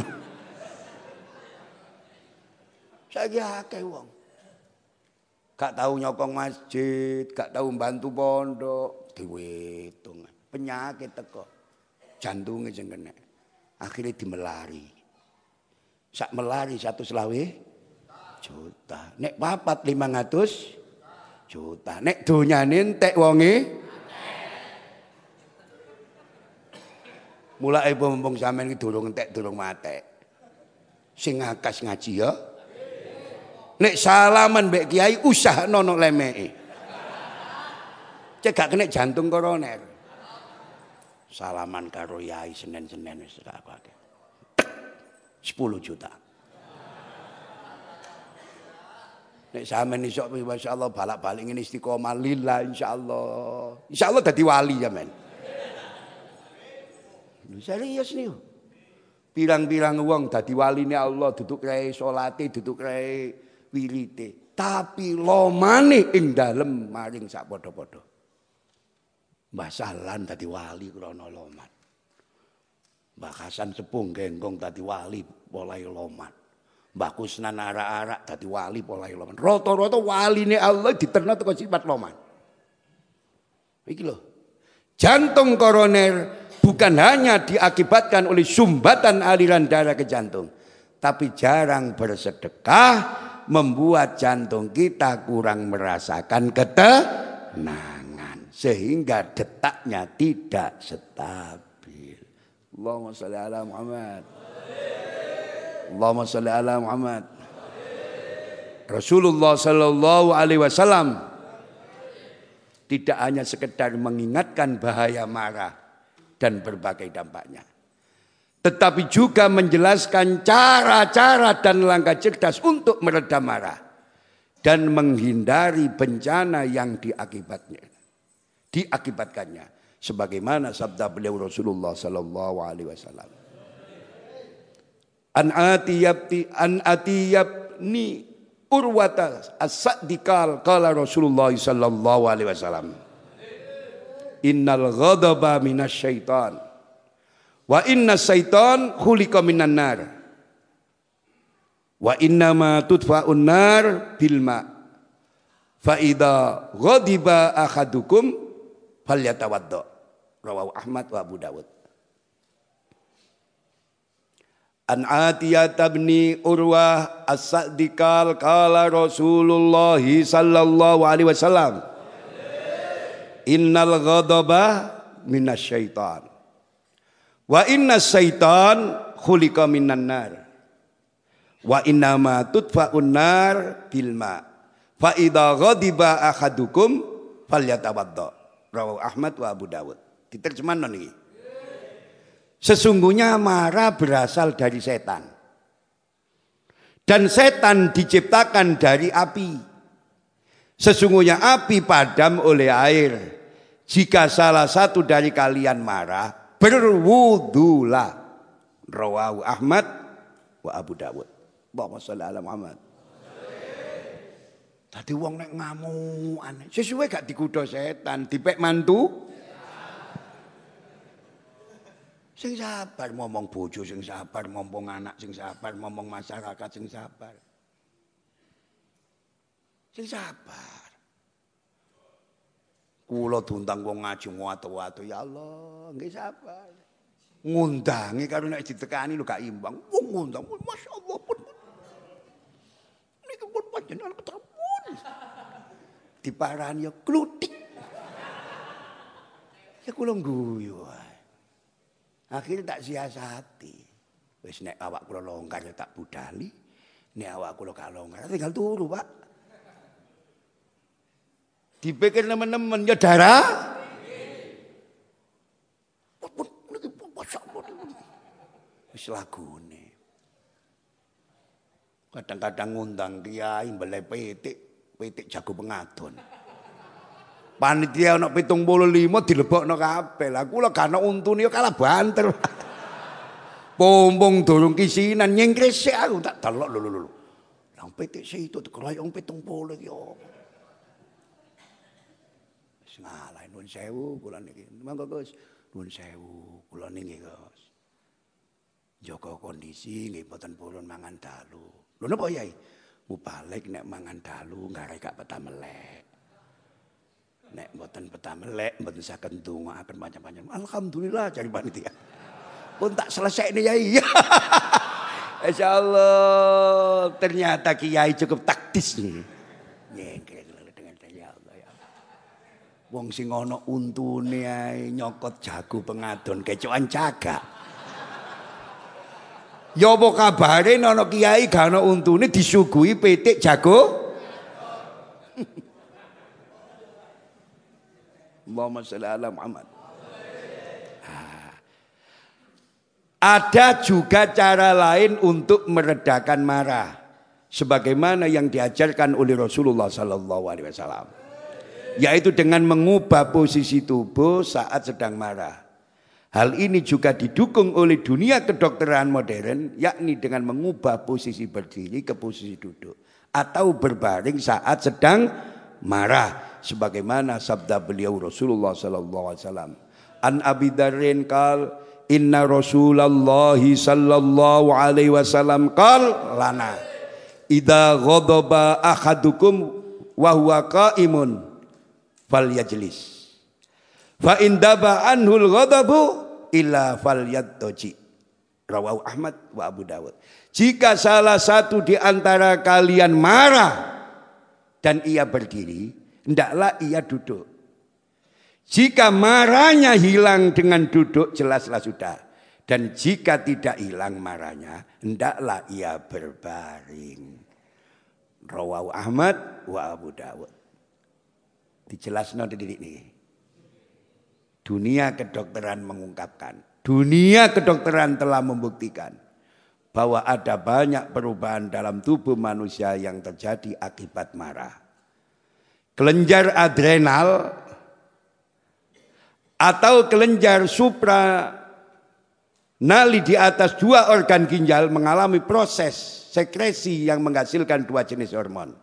Saya akeh wong. Gak tahu nyokong masjid, gak tahu bantu pondok, diwitung. Penyakit teko. Jantungnya sing kena. Akhirnya dimelari. Sak melari satu selawe juta. Nek papat lima ngatus juta. Nek donyanin tek wonge Mulai mumpung sampean iki durung entek durung mate. Sing ngakas ngaji ya. Nek salaman mbek kiai usah nono lemeke. Cek gak kena jantung koroner. Salaman karo yai senen-senen wis tak akeh. 10 juta. Nek sampean iso masyaallah balak-balik ngene istiqomah lillah insyaallah. Insyaallah dadi wali sampean. Serius nih. Pirang-pirang uang dadi waline Allah duduk kae salate duduk kae wirite tapi lomane ing dalem maring sak padha-padha Mbah Salan tadi wali krana loman. Mbah Hasan Sepung genggong tadi wali polai loman. Mbah Kusnan arak-arak tadi wali polai loman. Rata-rata waline Allah diterno teko sifat loman. Iki lho. Jantung koroner bukan hanya diakibatkan oleh sumbatan aliran darah ke jantung, tapi jarang bersedekah membuat jantung kita kurang merasakan ketenangan sehingga detaknya tidak stabil. Allahumma sholli ala Muhammad. Allahumma sholli ala Muhammad. Rasulullah sallallahu alaihi wasallam tidak hanya sekedar mengingatkan bahaya marah dan berbagai dampaknya tetapi juga menjelaskan cara-cara dan langkah cerdas untuk meredam marah dan menghindari bencana yang diakibatnya diakibatkannya sebagaimana sabda beliau Rasulullah sallallahu alaihi wasallam an atiyabti an atiyabni urwata as-saddiqal qala Rasulullah sallallahu alaihi wasallam innal ghadaba minasyaitan Wa inna syaitan khuliqa minan nar. Wa inna ma tudfa'un nar bil ma. Fa idza ghadiba ahadukum falyatawadda. Rawahu Ahmad wa Abu Dawud. An Atiyat bin Urwah As-Sadiqal qala Rasulullah sallallahu alaihi wasallam Innal ghadaba minasyaitan Wa inna syaitan khuliqa minan nar. Wa inna ma tudfa'un nar bil ma. Fa idza ghadiba ahadukum falyatawadda. Rawahu Ahmad wa Abu Dawud. Diterjemahkan niki. Sesungguhnya marah berasal dari setan. Dan setan diciptakan dari api. Sesungguhnya api padam oleh air. Jika salah satu dari kalian marah, berwudulah. Rawahu Ahmad wa Abu Dawud. Allahumma sholli Muhammad. Tadi wong nek ngamukan, sesuai gak dikudo setan, dipek mantu. Sing sabar ngomong bojo sing sabar, ngomong anak sing sabar, ngomong masyarakat sing sabar. Sing sabar. Kula diundang wong ngaji watu-watu ya Allah, nggih sabar. Ngundangi karo nek ditekani lho gak imbang. Wong ngundang, masyaallah pun. Niku pun panjenengan ketepun. Diparani ya klutik. Ya kula guyu. Akhirnya tak siasati. Wis nek awak kula longgar ya tak budali. Nek awak kula gak longgar tinggal turu, Pak. Dipikir teman-teman ya darah. Wis lagune. Kadang-kadang ngundang kiai mbelai petik, petik jago pengadon. Panitia ana 75 dilebokno kabeh. Lah kula gak ana untune kalah banter. Pompong durung kisinan nyengkres aku tak lho lho lho. Lah petik situ dikeroyong 70 iki. ngalah nuwun sewu kula niki. Monggo Gus, nuwun sewu kula niki Gus. Jaga kondisi nggih mboten purun mangan dalu. Lho napa Yai? Mubalik nek mangan dalu ngare gak peta melek. Nek mboten peta melek mboten saged ndongaaken panjang-panjang. Alhamdulillah cari panitia. Pun tak selesai nih Yai. Insya Allah ternyata Kiai cukup taktis nih. Nyengkre. Wong sing ana untune nyokot jago pengadon kecoan jaga. Ya apa kabare ana kiai gak ana untune disuguhi petik jago? Allahumma sholli ala Muhammad. Ah. Ada juga cara lain untuk meredakan marah sebagaimana yang diajarkan oleh Rasulullah sallallahu alaihi wasallam yaitu dengan mengubah posisi tubuh saat sedang marah. Hal ini juga didukung oleh dunia kedokteran modern, yakni dengan mengubah posisi berdiri ke posisi duduk atau berbaring saat sedang marah sebagaimana sabda beliau Rasulullah sallallahu alaihi wasallam. An Abi Darrin kal inna Rasulullah sallallahu alaihi wasallam kal lana idza ghadaba ahadukum wa huwa qaimun falyajlis. Fa in daba anhul ghadabu illa falyattaji rawahu Ahmad wa Abu Dawud. Jika salah satu di antara kalian marah dan ia berdiri hendaklah ia duduk jika marahnya hilang dengan duduk jelaslah sudah. Dan jika tidak hilang marahnya, hendaklah ia berbaring. Rawahu Ahmad wa Abu Dawud. Dijelaskan di ini. Dunia kedokteran mengungkapkan. Dunia kedokteran telah membuktikan bahwa ada banyak perubahan dalam tubuh manusia yang terjadi akibat marah. Kelenjar adrenal atau kelenjar supra nali di atas dua organ ginjal mengalami proses sekresi yang menghasilkan dua jenis hormon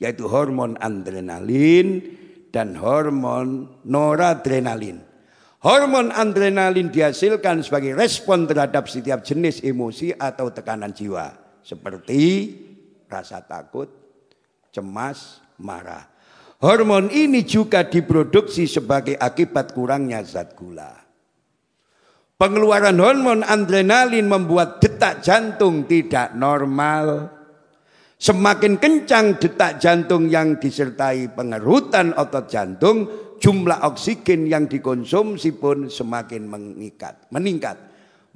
yaitu hormon adrenalin dan hormon noradrenalin. Hormon adrenalin dihasilkan sebagai respon terhadap setiap jenis emosi atau tekanan jiwa seperti rasa takut, cemas, marah. Hormon ini juga diproduksi sebagai akibat kurangnya zat gula. Pengeluaran hormon adrenalin membuat detak jantung tidak normal. Semakin kencang detak jantung yang disertai pengerutan otot jantung, jumlah oksigen yang dikonsumsi pun semakin mengikat, meningkat.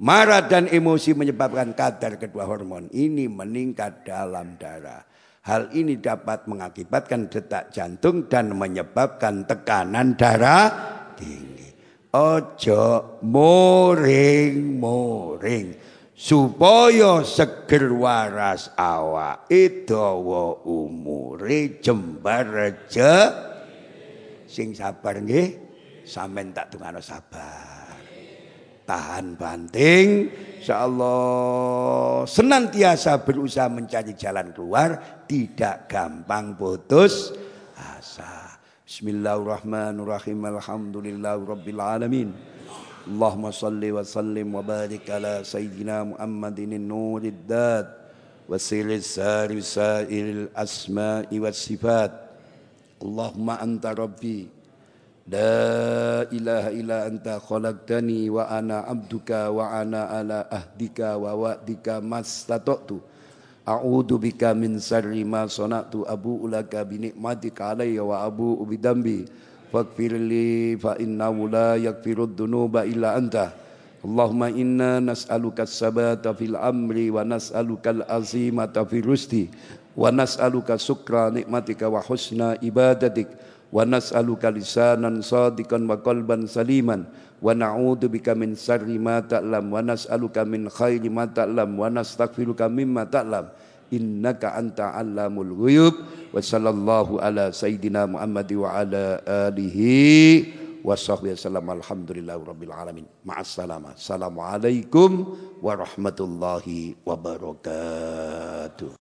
Marah dan emosi menyebabkan kadar kedua hormon ini meningkat dalam darah. Hal ini dapat mengakibatkan detak jantung dan menyebabkan tekanan darah tinggi. Ojo moring-moring. Supaya seger waras awak dawa umure jembar reje sing sabar nggih sampean tak tungano sabar. Tahan banting insyaallah senantiasa berusaha mencari jalan keluar tidak gampang putus asa. Bismillahirrahmanirrahim. Alhamdulillahirabbil alamin. Allahumma salli wa sallim wa barik ala sayyidina Muhammadin nuril dad wa siril sari sairil asma'i was sifat. Allahumma anta rabbi La ilaha illa anta khalaqtani wa ana abduka wa ana ala ahdika wa wa'dika mastata'tu. A'udhu bika min sarri ma sonatu abu ulaka binikmatika alaiya wa abu ubidambi Fakfirli fa inna wula yakfirud dunuba illa anta. Allahumma inna nas'aluka sabata fil amri wa nas'aluka al-azimata fil rusti Wa nas'aluka sukra nikmatika wa husna ibadatik. Wa nas'aluka lisanan sadikan wa kalban saliman wa na'udzu bika min syarri ma ta'lam wa nas'aluka min khairi ma ta'lam wa nastaghfiruka mimma ta'lam. Innaka anta allamul ghuyub. Wa sallallahu ala sayidina Muhammad wa ala alihi wa sahbihi wasallam alhamdulillahi rabbil alamin. Ma'assalama. Assalamualaikum warahmatullahi wabarakatuh